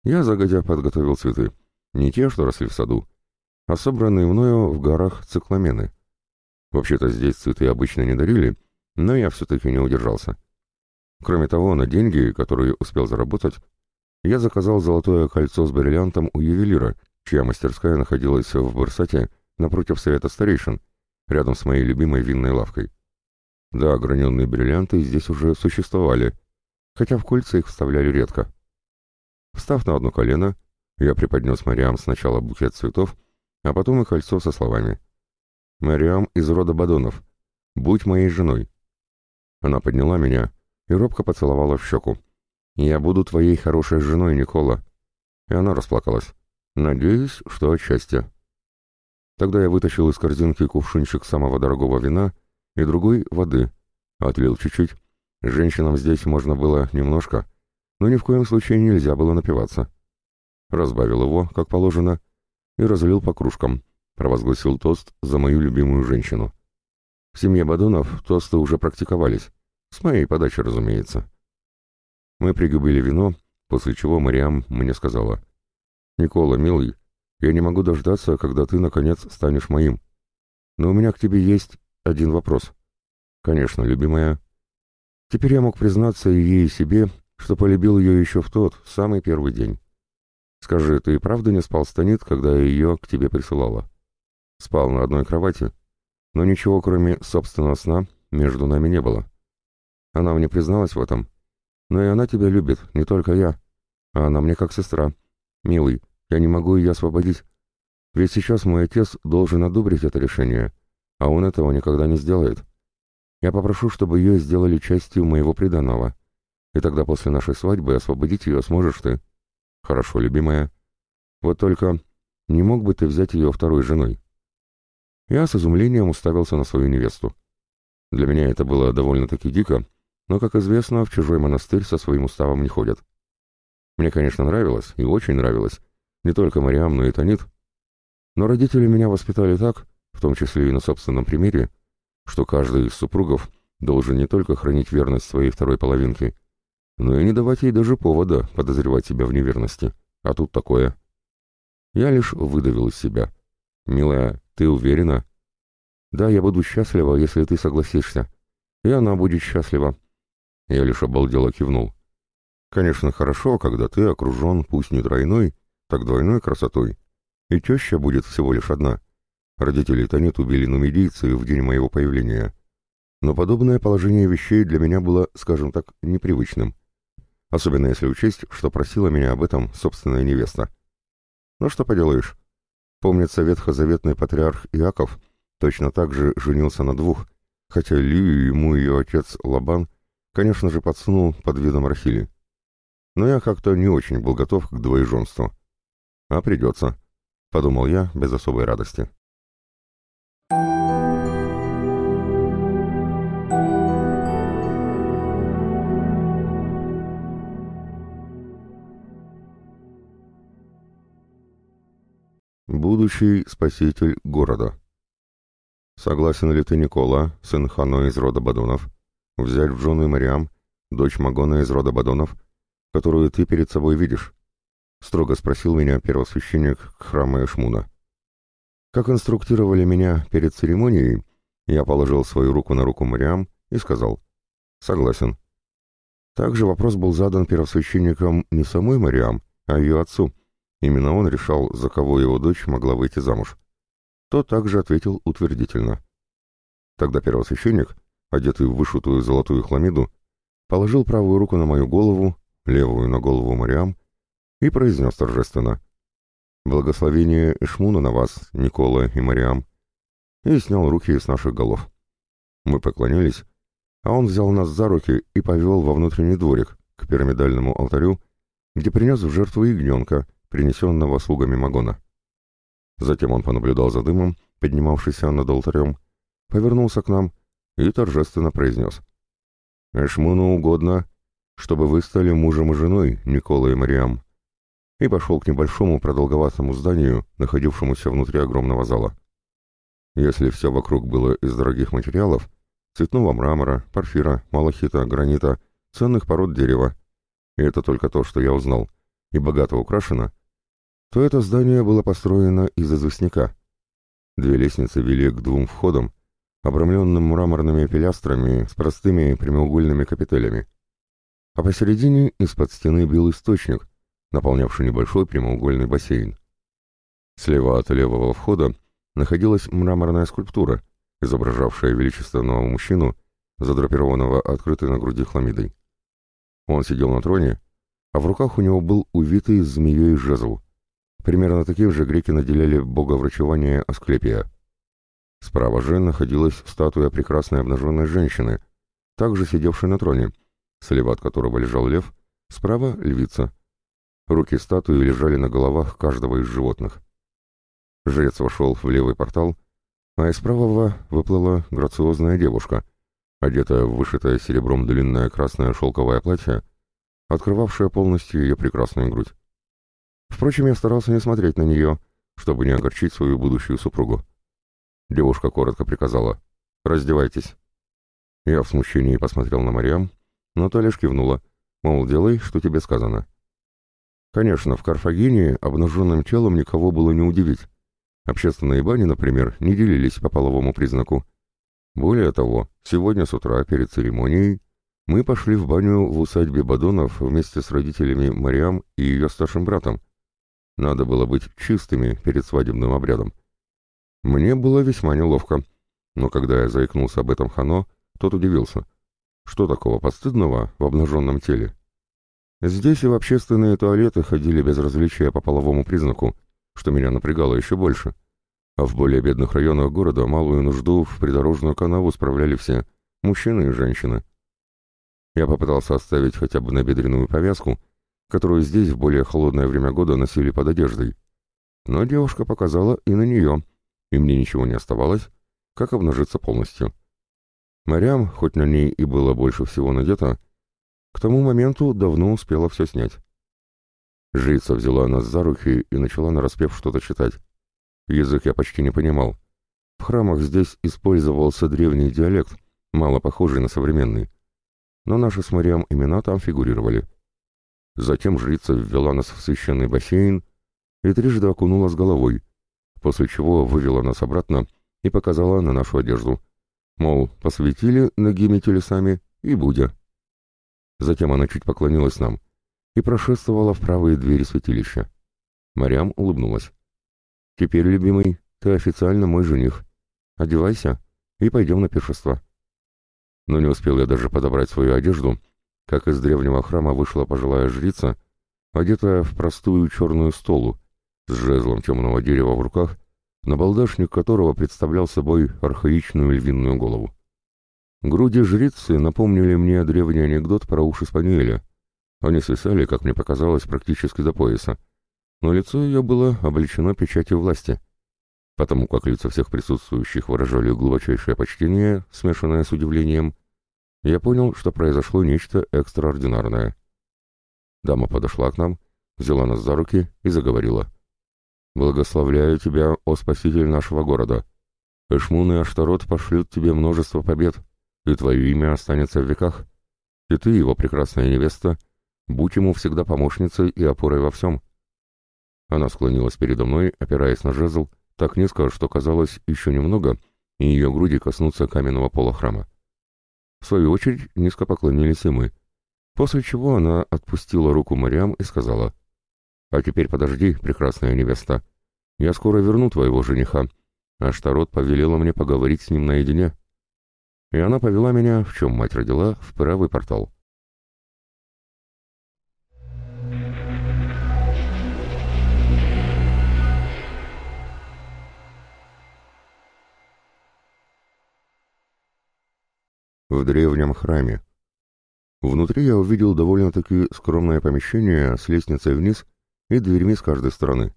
Я загодя подготовил цветы. Не те, что росли в саду, а собранные мною в горах цикламены. Вообще-то здесь цветы обычно не дарили, но я все-таки не удержался. Кроме того, на деньги, которые успел заработать, я заказал золотое кольцо с бриллиантом у ювелира, чья мастерская находилась в Барсате напротив совета старейшин, рядом с моей любимой винной лавкой. Да, граненые бриллианты здесь уже существовали, хотя в кольца их вставляли редко. Встав на одно колено, я преподнес Мариам сначала букет цветов, а потом и кольцо со словами «Мариам из рода Бадонов, будь моей женой». Она подняла меня и робко поцеловала в щеку. «Я буду твоей хорошей женой, Никола». И она расплакалась. «Надеюсь, что от счастья». Тогда я вытащил из корзинки кувшинчик самого дорогого вина и другой воды. Отлил чуть-чуть. Женщинам здесь можно было немножко, но ни в коем случае нельзя было напиваться. Разбавил его, как положено, и разлил по кружкам. Провозгласил тост за мою любимую женщину. В семье Бадонов тосты уже практиковались. С моей подачи, разумеется. Мы пригубили вино, после чего Мариам мне сказала, «Никола, милый, я не могу дождаться, когда ты, наконец, станешь моим. Но у меня к тебе есть один вопрос». «Конечно, любимая». Теперь я мог признаться и ей, и себе, что полюбил ее еще в тот, самый первый день. «Скажи, ты и правда не спал с Танит, когда я ее к тебе присылала?» «Спал на одной кровати, но ничего, кроме собственного сна, между нами не было». Она мне призналась в этом, но и она тебя любит, не только я. А она мне как сестра. Милый, я не могу ее освободить. Ведь сейчас мой отец должен одобрить это решение, а он этого никогда не сделает. Я попрошу, чтобы ее сделали частью моего приданого, и тогда после нашей свадьбы освободить ее сможешь ты. Хорошо, любимая. Вот только не мог бы ты взять ее второй женой? Я с изумлением уставился на свою невесту. Для меня это было довольно-таки дико, но, как известно, в чужой монастырь со своим уставом не ходят. Мне, конечно, нравилось, и очень нравилось, не только Мариам, но и Танит. Но родители меня воспитали так, в том числе и на собственном примере, что каждый из супругов должен не только хранить верность своей второй половинке, но и не давать ей даже повода подозревать себя в неверности. А тут такое. Я лишь выдавил из себя. «Милая, ты уверена?» «Да, я буду счастлива, если ты согласишься. И она будет счастлива». Я лишь обалдело кивнул. «Конечно, хорошо, когда ты окружен, пусть не тройной, так двойной красотой. И теща будет всего лишь одна. Родители-то нет убили нумидийцы в день моего появления. Но подобное положение вещей для меня было, скажем так, непривычным. Особенно если учесть, что просила меня об этом собственная невеста. Ну что поделаешь. Помнится, ветхозаветный патриарх Иаков точно так же женился на двух, хотя Лию ему ее отец Лабан, конечно же, подсунул под видом Рахили. Но я как-то не очень был готов к двоеженству. А придется, — подумал я без особой радости. Будущий спаситель города. Согласен ли ты, Никола, сын Хано из рода Бадонов, взять в жены Мариам, дочь Магона из рода Бадонов, которую ты перед собой видишь? Строго спросил меня первосвященник храма Эшмуна. Как инструктировали меня перед церемонией, я положил свою руку на руку Мариам и сказал «Согласен». Также вопрос был задан первосвященником не самой Мариам, а ее отцу, Именно он решал, за кого его дочь могла выйти замуж. Тот также ответил утвердительно. Тогда первосвященник, одетый в вышитую золотую хламиду, положил правую руку на мою голову, левую на голову Мариам и произнес торжественно «Благословение Эшмуна на вас, Никола и Мариам», и снял руки с наших голов. Мы поклонились, а он взял нас за руки и повел во внутренний дворик, к пирамидальному алтарю, где принес в жертву ягненка — принесенного слугами Магона. Затем он понаблюдал за дымом, поднимавшийся над алтарем, повернулся к нам и торжественно произнес. «Эшмуну угодно, чтобы вы стали мужем и женой, Никола и Мариам», и пошел к небольшому продолговатому зданию, находившемуся внутри огромного зала. Если все вокруг было из дорогих материалов, цветного мрамора, порфира, малахита, гранита, ценных пород дерева, и это только то, что я узнал, и богато украшено, то это здание было построено из известняка. Две лестницы вели к двум входам, обрамленным мраморными пилястрами с простыми прямоугольными капителями. А посередине из-под стены бил источник, наполнявший небольшой прямоугольный бассейн. Слева от левого входа находилась мраморная скульптура, изображавшая величественного мужчину, задрапированного открытой на груди хламидой. Он сидел на троне, а в руках у него был увитый змеей жезл — Примерно таким же греки наделяли бога врачевания Асклепия. Справа же находилась статуя прекрасной обнаженной женщины, также сидевшей на троне, слева от которого лежал лев, справа — львица. Руки статуи лежали на головах каждого из животных. Жрец вошел в левый портал, а из правого выплыла грациозная девушка, одетая в вышитое серебром длинное красное шелковое платье, открывавшее полностью ее прекрасную грудь. Впрочем, я старался не смотреть на нее, чтобы не огорчить свою будущую супругу. Девушка коротко приказала «Раздевайтесь». Я в смущении посмотрел на Мариам, но та лишь кивнула, мол, делай, что тебе сказано. Конечно, в Карфагене обнаженным телом никого было не удивить. Общественные бани, например, не делились по половому признаку. Более того, сегодня с утра перед церемонией мы пошли в баню в усадьбе Бадонов вместе с родителями Мариам и ее старшим братом, надо было быть чистыми перед свадебным обрядом. Мне было весьма неловко, но когда я заикнулся об этом Хано, тот удивился. Что такого постыдного в обнаженном теле? Здесь и в общественные туалеты ходили без различия по половому признаку, что меня напрягало еще больше. А в более бедных районах города малую нужду в придорожную канаву справляли все, мужчины и женщины. Я попытался оставить хотя бы набедренную повязку, которую здесь в более холодное время года носили под одеждой. Но девушка показала и на нее, и мне ничего не оставалось, как обнажиться полностью. Морям, хоть на ней и было больше всего надето, к тому моменту давно успела все снять. Жрица взяла нас за руки и начала нараспев что-то читать. Язык я почти не понимал. В храмах здесь использовался древний диалект, мало похожий на современный. Но наши с Мариам имена там фигурировали. Затем жрица ввела нас в священный бассейн и трижды окунула с головой, после чего вывела нас обратно и показала на нашу одежду. Мол, посветили ногими телесами и будя. Затем она чуть поклонилась нам и прошествовала в правые двери святилища. Марьям улыбнулась. «Теперь, любимый, ты официально мой жених. Одевайся и пойдем на пиршество». Но не успел я даже подобрать свою одежду, как из древнего храма вышла пожилая жрица, одетая в простую черную столу, с жезлом темного дерева в руках, набалдашник которого представлял собой архаичную львиную голову. Груди жрицы напомнили мне древний анекдот про уши Спаниеля. Они свисали, как мне показалось, практически до пояса, но лицо ее было облечено печатью власти, потому как лица всех присутствующих выражали глубочайшее почтение, смешанное с удивлением, я понял, что произошло нечто экстраординарное. Дама подошла к нам, взяла нас за руки и заговорила. «Благословляю тебя, о спаситель нашего города! Эшмун и Аштарот пошлют тебе множество побед!» и твое имя останется в веках. И ты, его прекрасная невеста, будь ему всегда помощницей и опорой во всем». Она склонилась передо мной, опираясь на жезл, так низко, что казалось еще немного, и ее груди коснутся каменного пола храма. В свою очередь низко поклонились и мы, после чего она отпустила руку Мариам и сказала, «А теперь подожди, прекрасная невеста, я скоро верну твоего жениха, а Штарот повелела мне поговорить с ним наедине» и она повела меня, в чем мать родила, в правый портал. В древнем храме. Внутри я увидел довольно-таки скромное помещение с лестницей вниз и дверьми с каждой стороны.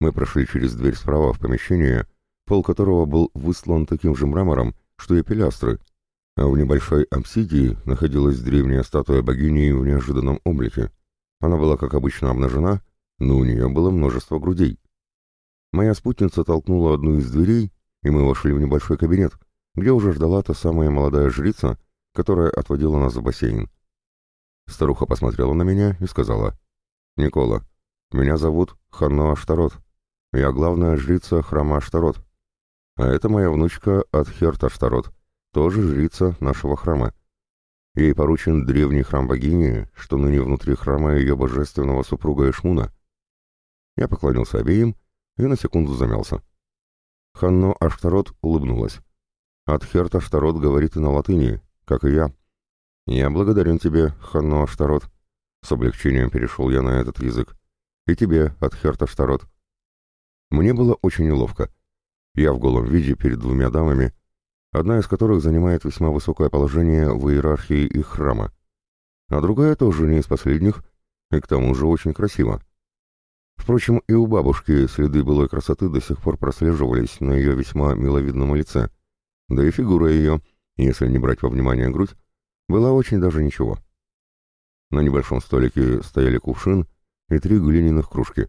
Мы прошли через дверь справа в помещение, пол которого был выслан таким же мрамором, что и пилястры, а в небольшой обсидии находилась древняя статуя богини в неожиданном облике. Она была, как обычно, обнажена, но у нее было множество грудей. Моя спутница толкнула одну из дверей, и мы вошли в небольшой кабинет, где уже ждала та самая молодая жрица, которая отводила нас в бассейн. Старуха посмотрела на меня и сказала, «Никола, меня зовут Ханно Аштарот. Я главная жрица храма Аштарот. А это моя внучка Адхерта Штарот, тоже жрица нашего храма. Ей поручен древний храм богини, что ныне внутри храма ее божественного супруга Эшмуна. Я поклонился обеим и на секунду замялся. Ханно Аштарот улыбнулась. Адхерта Аштарот говорит и на латыни, как и я. Я благодарен тебе, Ханно Аштарот. С облегчением перешел я на этот язык. И тебе, Адхерта Аштарот. Мне было очень неловко. Я в голом виде перед двумя дамами, одна из которых занимает весьма высокое положение в иерархии их храма, а другая тоже не из последних, и к тому же очень красиво. Впрочем, и у бабушки следы былой красоты до сих пор прослеживались на ее весьма миловидном лице, да и фигура ее, если не брать во внимание грудь, была очень даже ничего. На небольшом столике стояли кувшин и три глиняных кружки.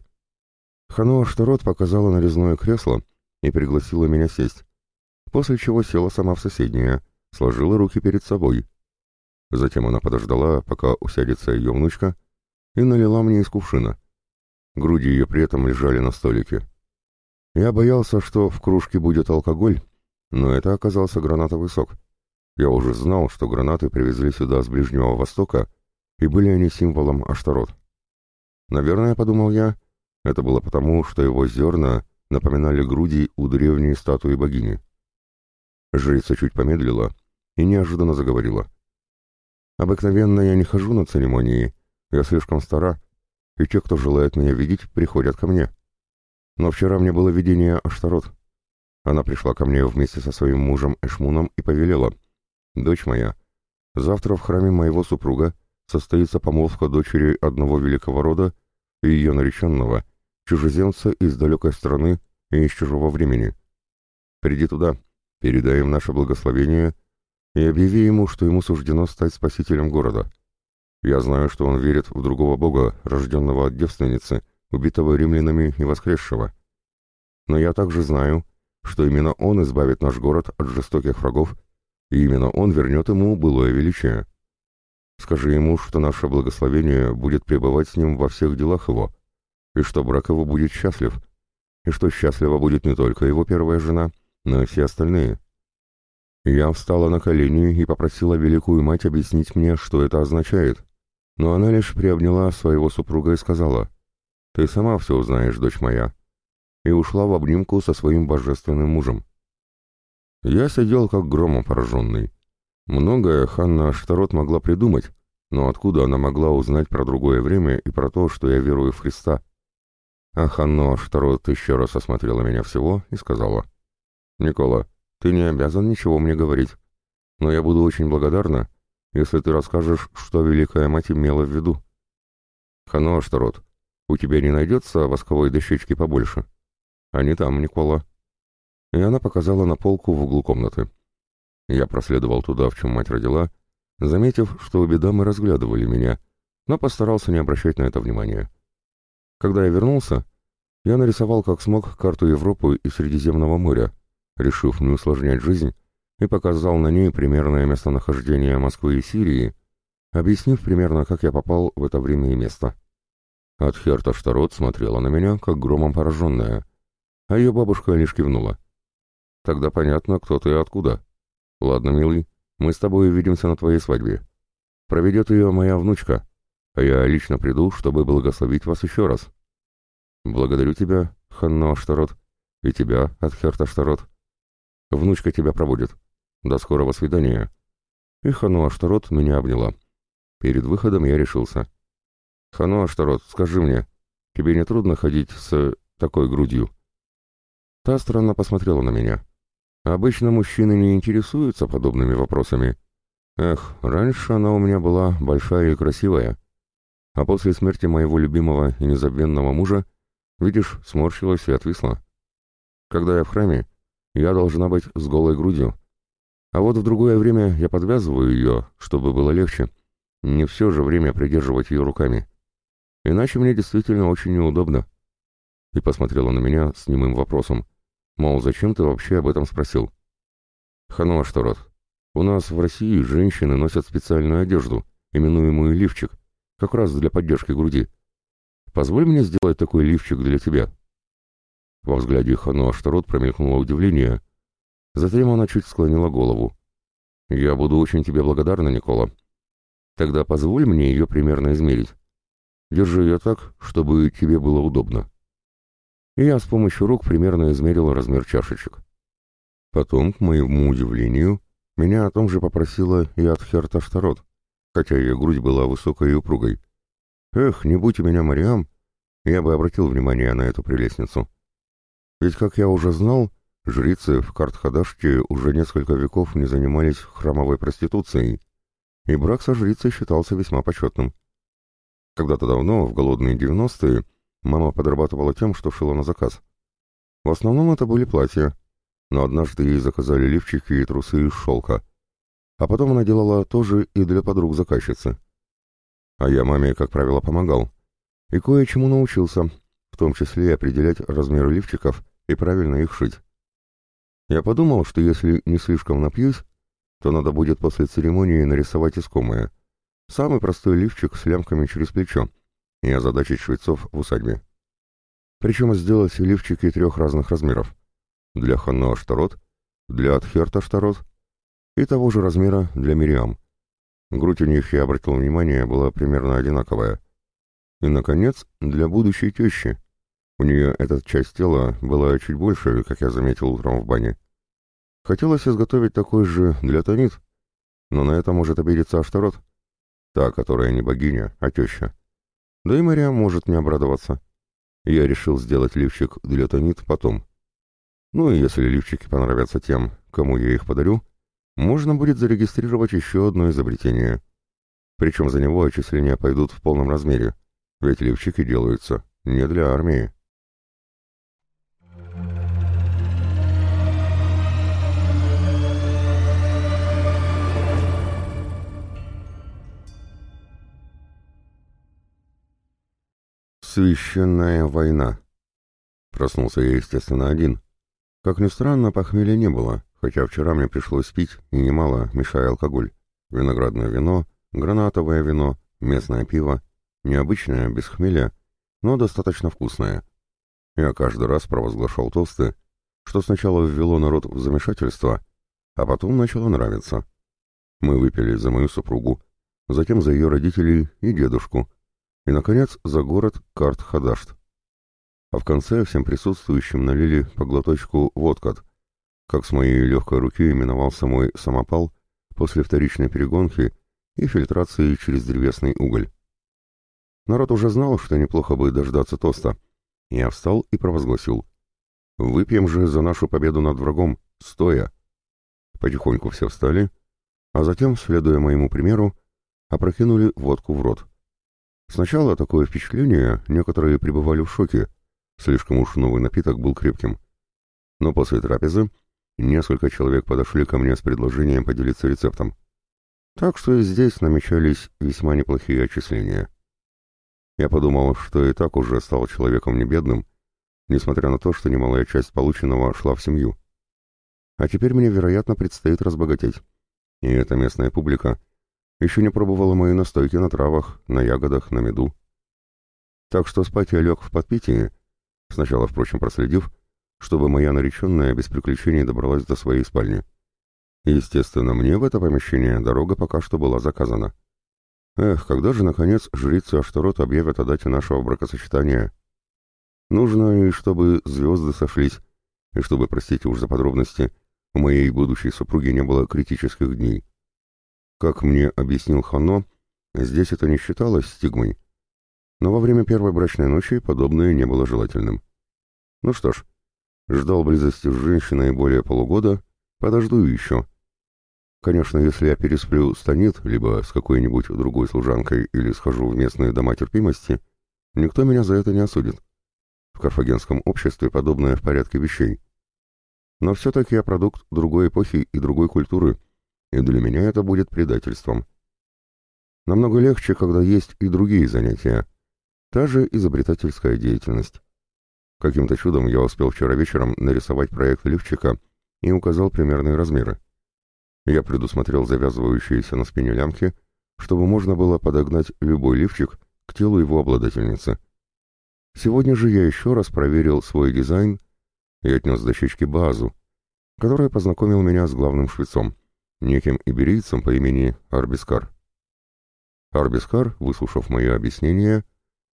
Хануа Штарот показала нарезное кресло, и пригласила меня сесть, после чего села сама в соседнее, сложила руки перед собой. Затем она подождала, пока усядется ее внучка, и налила мне из кувшина. Груди ее при этом лежали на столике. Я боялся, что в кружке будет алкоголь, но это оказался гранатовый сок. Я уже знал, что гранаты привезли сюда с Ближнего Востока, и были они символом Аштарот. Наверное, подумал я, это было потому, что его зерна напоминали груди у древней статуи богини. Жрица чуть помедлила и неожиданно заговорила. «Обыкновенно я не хожу на церемонии, я слишком стара, и те, кто желает меня видеть, приходят ко мне. Но вчера мне было видение Аштарот. Она пришла ко мне вместе со своим мужем Эшмуном и повелела. «Дочь моя, завтра в храме моего супруга состоится помолвка дочери одного великого рода и ее нареченного, чужеземца из далекой страны и из чужого времени. Приди туда, передай им наше благословение и объяви ему, что ему суждено стать спасителем города. Я знаю, что он верит в другого бога, рожденного от девственницы, убитого римлянами и воскресшего. Но я также знаю, что именно он избавит наш город от жестоких врагов, и именно он вернет ему былое величие. Скажи ему, что наше благословение будет пребывать с ним во всех делах его, и что брак его будет счастлив, и что счастлива будет не только его первая жена, но и все остальные. Я встала на колени и попросила Великую Мать объяснить мне, что это означает, но она лишь приобняла своего супруга и сказала, «Ты сама все узнаешь, дочь моя», и ушла в обнимку со своим божественным мужем. Я сидел как громом пораженный. Многое Ханна Штарот могла придумать, но откуда она могла узнать про другое время и про то, что я верую в Христа? А Ханна Штарот еще раз осмотрела меня всего и сказала, «Никола, ты не обязан ничего мне говорить, но я буду очень благодарна, если ты расскажешь, что Великая Мать имела в виду. Ханна Штарот, у тебя не найдется восковой дощечки побольше?» «Они там, Никола». И она показала на полку в углу комнаты. Я проследовал туда, в чем мать родила, заметив, что обе дамы разглядывали меня, но постарался не обращать на это внимания. Когда я вернулся, я нарисовал как смог карту Европы и Средиземного моря, решив не усложнять жизнь, и показал на ней примерное местонахождение Москвы и Сирии, объяснив примерно, как я попал в это время и место. Атхерта Штарот смотрела на меня, как громом пораженная, а ее бабушка лишь кивнула. «Тогда понятно, кто ты и откуда», «Ладно, милый, мы с тобой увидимся на твоей свадьбе. Проведет ее моя внучка, а я лично приду, чтобы благословить вас еще раз. Благодарю тебя, Ханна Аштарот, и тебя, Адхерт Аштарот. Внучка тебя проводит. До скорого свидания». И Хану Аштарот меня обняла. Перед выходом я решился. «Хану Аштарот, скажи мне, тебе не трудно ходить с такой грудью?» Та странно посмотрела на меня. Обычно мужчины не интересуются подобными вопросами. Эх, раньше она у меня была большая и красивая. А после смерти моего любимого и незабвенного мужа, видишь, сморщилась и отвисла. Когда я в храме, я должна быть с голой грудью. А вот в другое время я подвязываю ее, чтобы было легче. Не все же время придерживать ее руками. Иначе мне действительно очень неудобно. И посмотрела на меня с немым вопросом. Мол, зачем ты вообще об этом спросил? Хану Аштарот, у нас в России женщины носят специальную одежду, именуемую лифчик, как раз для поддержки груди. Позволь мне сделать такой лифчик для тебя. Во взгляде Хану Аштарот промелькнуло удивление, затем она чуть склонила голову. «Я буду очень тебе благодарна, Никола. Тогда позволь мне ее примерно измерить. Держи ее так, чтобы тебе было удобно» и я с помощью рук примерно измерил размер чашечек. Потом, к моему удивлению, меня о том же попросила и Атхерта Штарот, хотя ее грудь была высокой и упругой. Эх, не будь у меня Мариам, я бы обратил внимание на эту прелестницу. Ведь, как я уже знал, жрицы в Картхадаште уже несколько веков не занимались храмовой проституцией, и брак со жрицей считался весьма почетным. Когда-то давно, в голодные девяностые, Мама подрабатывала тем, что шила на заказ. В основном это были платья, но однажды ей заказали лифчики и трусы из шелка. А потом она делала то же и для подруг заказчицы. А я маме, как правило, помогал. И кое-чему научился, в том числе определять размеры лифчиков и правильно их шить. Я подумал, что если не слишком напьюсь, то надо будет после церемонии нарисовать искомое. Самый простой лифчик с лямками через плечо, и озадачить швейцов в усадьбе. Причем сделать лифчики трех разных размеров. Для Ханна Штарот, для Атхерта Штарот и того же размера для Мириам. Грудь у них, я обратил внимание, была примерно одинаковая. И, наконец, для будущей тещи. У нее эта часть тела была чуть больше, как я заметил утром в бане. Хотелось изготовить такой же для Танит, но на это может обидеться Аштарот, та, которая не богиня, а теща. Да и Мариам может не обрадоваться. Я решил сделать лифчик для тонит потом. Ну и если лифчики понравятся тем, кому я их подарю, можно будет зарегистрировать еще одно изобретение. Причем за него отчисления пойдут в полном размере, ведь лифчики делаются не для армии. Священная война. Проснулся я, естественно, один. Как ни странно, похмелья не было, хотя вчера мне пришлось пить, и немало, мешая алкоголь. Виноградное вино, гранатовое вино, местное пиво, необычное, без хмеля, но достаточно вкусное. Я каждый раз провозглашал тосты, что сначала ввело народ в замешательство, а потом начало нравиться. Мы выпили за мою супругу, затем за ее родителей и дедушку, и, наконец, за город Карт-Хадашт. А в конце всем присутствующим налили по глоточку водкат, как с моей легкой руки именовался мой самопал после вторичной перегонки и фильтрации через древесный уголь. Народ уже знал, что неплохо бы дождаться тоста. Я встал и провозгласил. «Выпьем же за нашу победу над врагом, стоя!» Потихоньку все встали, а затем, следуя моему примеру, опрокинули водку в рот. Сначала такое впечатление, некоторые пребывали в шоке, слишком уж новый напиток был крепким. Но после трапезы несколько человек подошли ко мне с предложением поделиться рецептом. Так что и здесь намечались весьма неплохие отчисления. Я подумал, что и так уже стал человеком небедным, несмотря на то, что немалая часть полученного шла в семью. А теперь мне, вероятно, предстоит разбогатеть. И эта местная публика — еще не пробовала мои настойки на травах, на ягодах, на меду. Так что спать я лег в подпитии, сначала, впрочем, проследив, чтобы моя нареченная без приключений добралась до своей спальни. Естественно, мне в это помещение дорога пока что была заказана. Эх, когда же, наконец, жрицы Аштарот объявят о дате нашего бракосочетания? Нужно и чтобы звезды сошлись, и чтобы, простите уж за подробности, у моей будущей супруги не было критических дней. Как мне объяснил Хано, здесь это не считалось стигмой, но во время первой брачной ночи подобное не было желательным. Ну что ж, ждал близости с женщиной более полугода, подожду еще. Конечно, если я пересплю с Танит, либо с какой-нибудь другой служанкой или схожу в местные дома терпимости, никто меня за это не осудит. В карфагенском обществе подобное в порядке вещей. Но все-таки я продукт другой эпохи и другой культуры — и для меня это будет предательством. Намного легче, когда есть и другие занятия. Та же изобретательская деятельность. Каким-то чудом я успел вчера вечером нарисовать проект лифчика и указал примерные размеры. Я предусмотрел завязывающиеся на спине лямки, чтобы можно было подогнать любой лифчик к телу его обладательницы. Сегодня же я еще раз проверил свой дизайн и отнес дощечки базу, которая познакомил меня с главным швецом неким иберийцем по имени Арбискар. Арбискар, выслушав мое объяснение,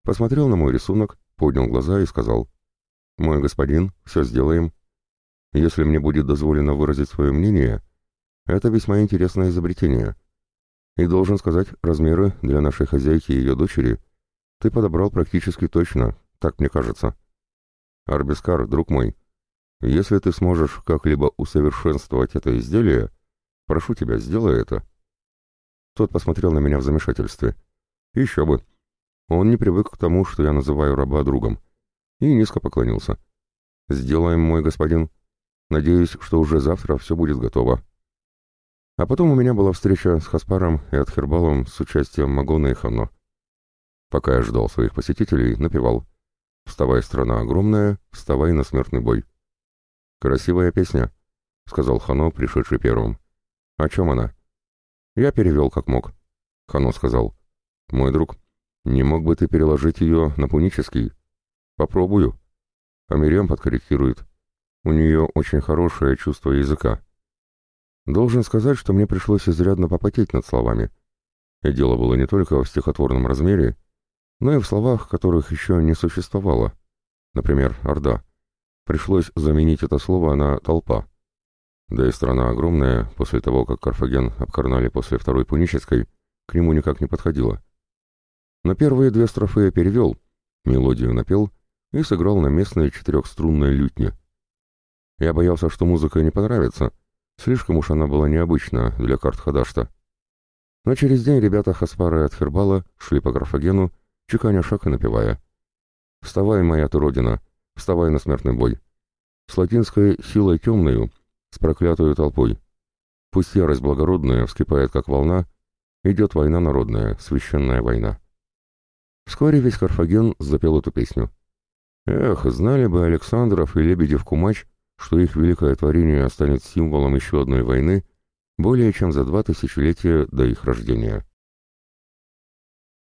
посмотрел на мой рисунок, поднял глаза и сказал, «Мой господин, все сделаем. Если мне будет дозволено выразить свое мнение, это весьма интересное изобретение. И должен сказать, размеры для нашей хозяйки и ее дочери ты подобрал практически точно, так мне кажется. Арбискар, друг мой, если ты сможешь как-либо усовершенствовать это изделие, Прошу тебя, сделай это». Тот посмотрел на меня в замешательстве. «Еще бы. Он не привык к тому, что я называю раба другом». И низко поклонился. «Сделаем, мой господин. Надеюсь, что уже завтра все будет готово». А потом у меня была встреча с Хаспаром и Атхербалом с участием Магона и Ханно. Пока я ждал своих посетителей, напевал «Вставай, страна огромная, вставай на смертный бой». «Красивая песня», — сказал Хано, пришедший первым. «О чем она?» Я перевел как мог. Хано сказал. «Мой друг, не мог бы ты переложить ее на пунический?» «Попробую». А подкорректирует. У нее очень хорошее чувство языка. Должен сказать, что мне пришлось изрядно попотеть над словами. И дело было не только в стихотворном размере, но и в словах, которых еще не существовало. Например, «орда». Пришлось заменить это слово на «толпа». Да и страна огромная, после того, как Карфаген обкарнали после Второй Пунической, к нему никак не подходила. Но первые две строфы я перевел, мелодию напел, и сыграл на местной четырехструнной лютне. Я боялся, что музыка не понравится, слишком уж она была необычна для карт Хадашта. Но через день ребята Хаспара и Атхербала шли по графогену, чеканя шаг и напевая. «Вставай, моя ты родина, вставай на смертный бой. С латинской силой темною, с проклятую толпой. Пусть ярость благородная вскипает, как волна, идет война народная, священная война». Вскоре весь Карфаген запел эту песню. Эх, знали бы Александров и Лебедев-Кумач, что их великое творение станет символом еще одной войны более чем за два тысячелетия до их рождения.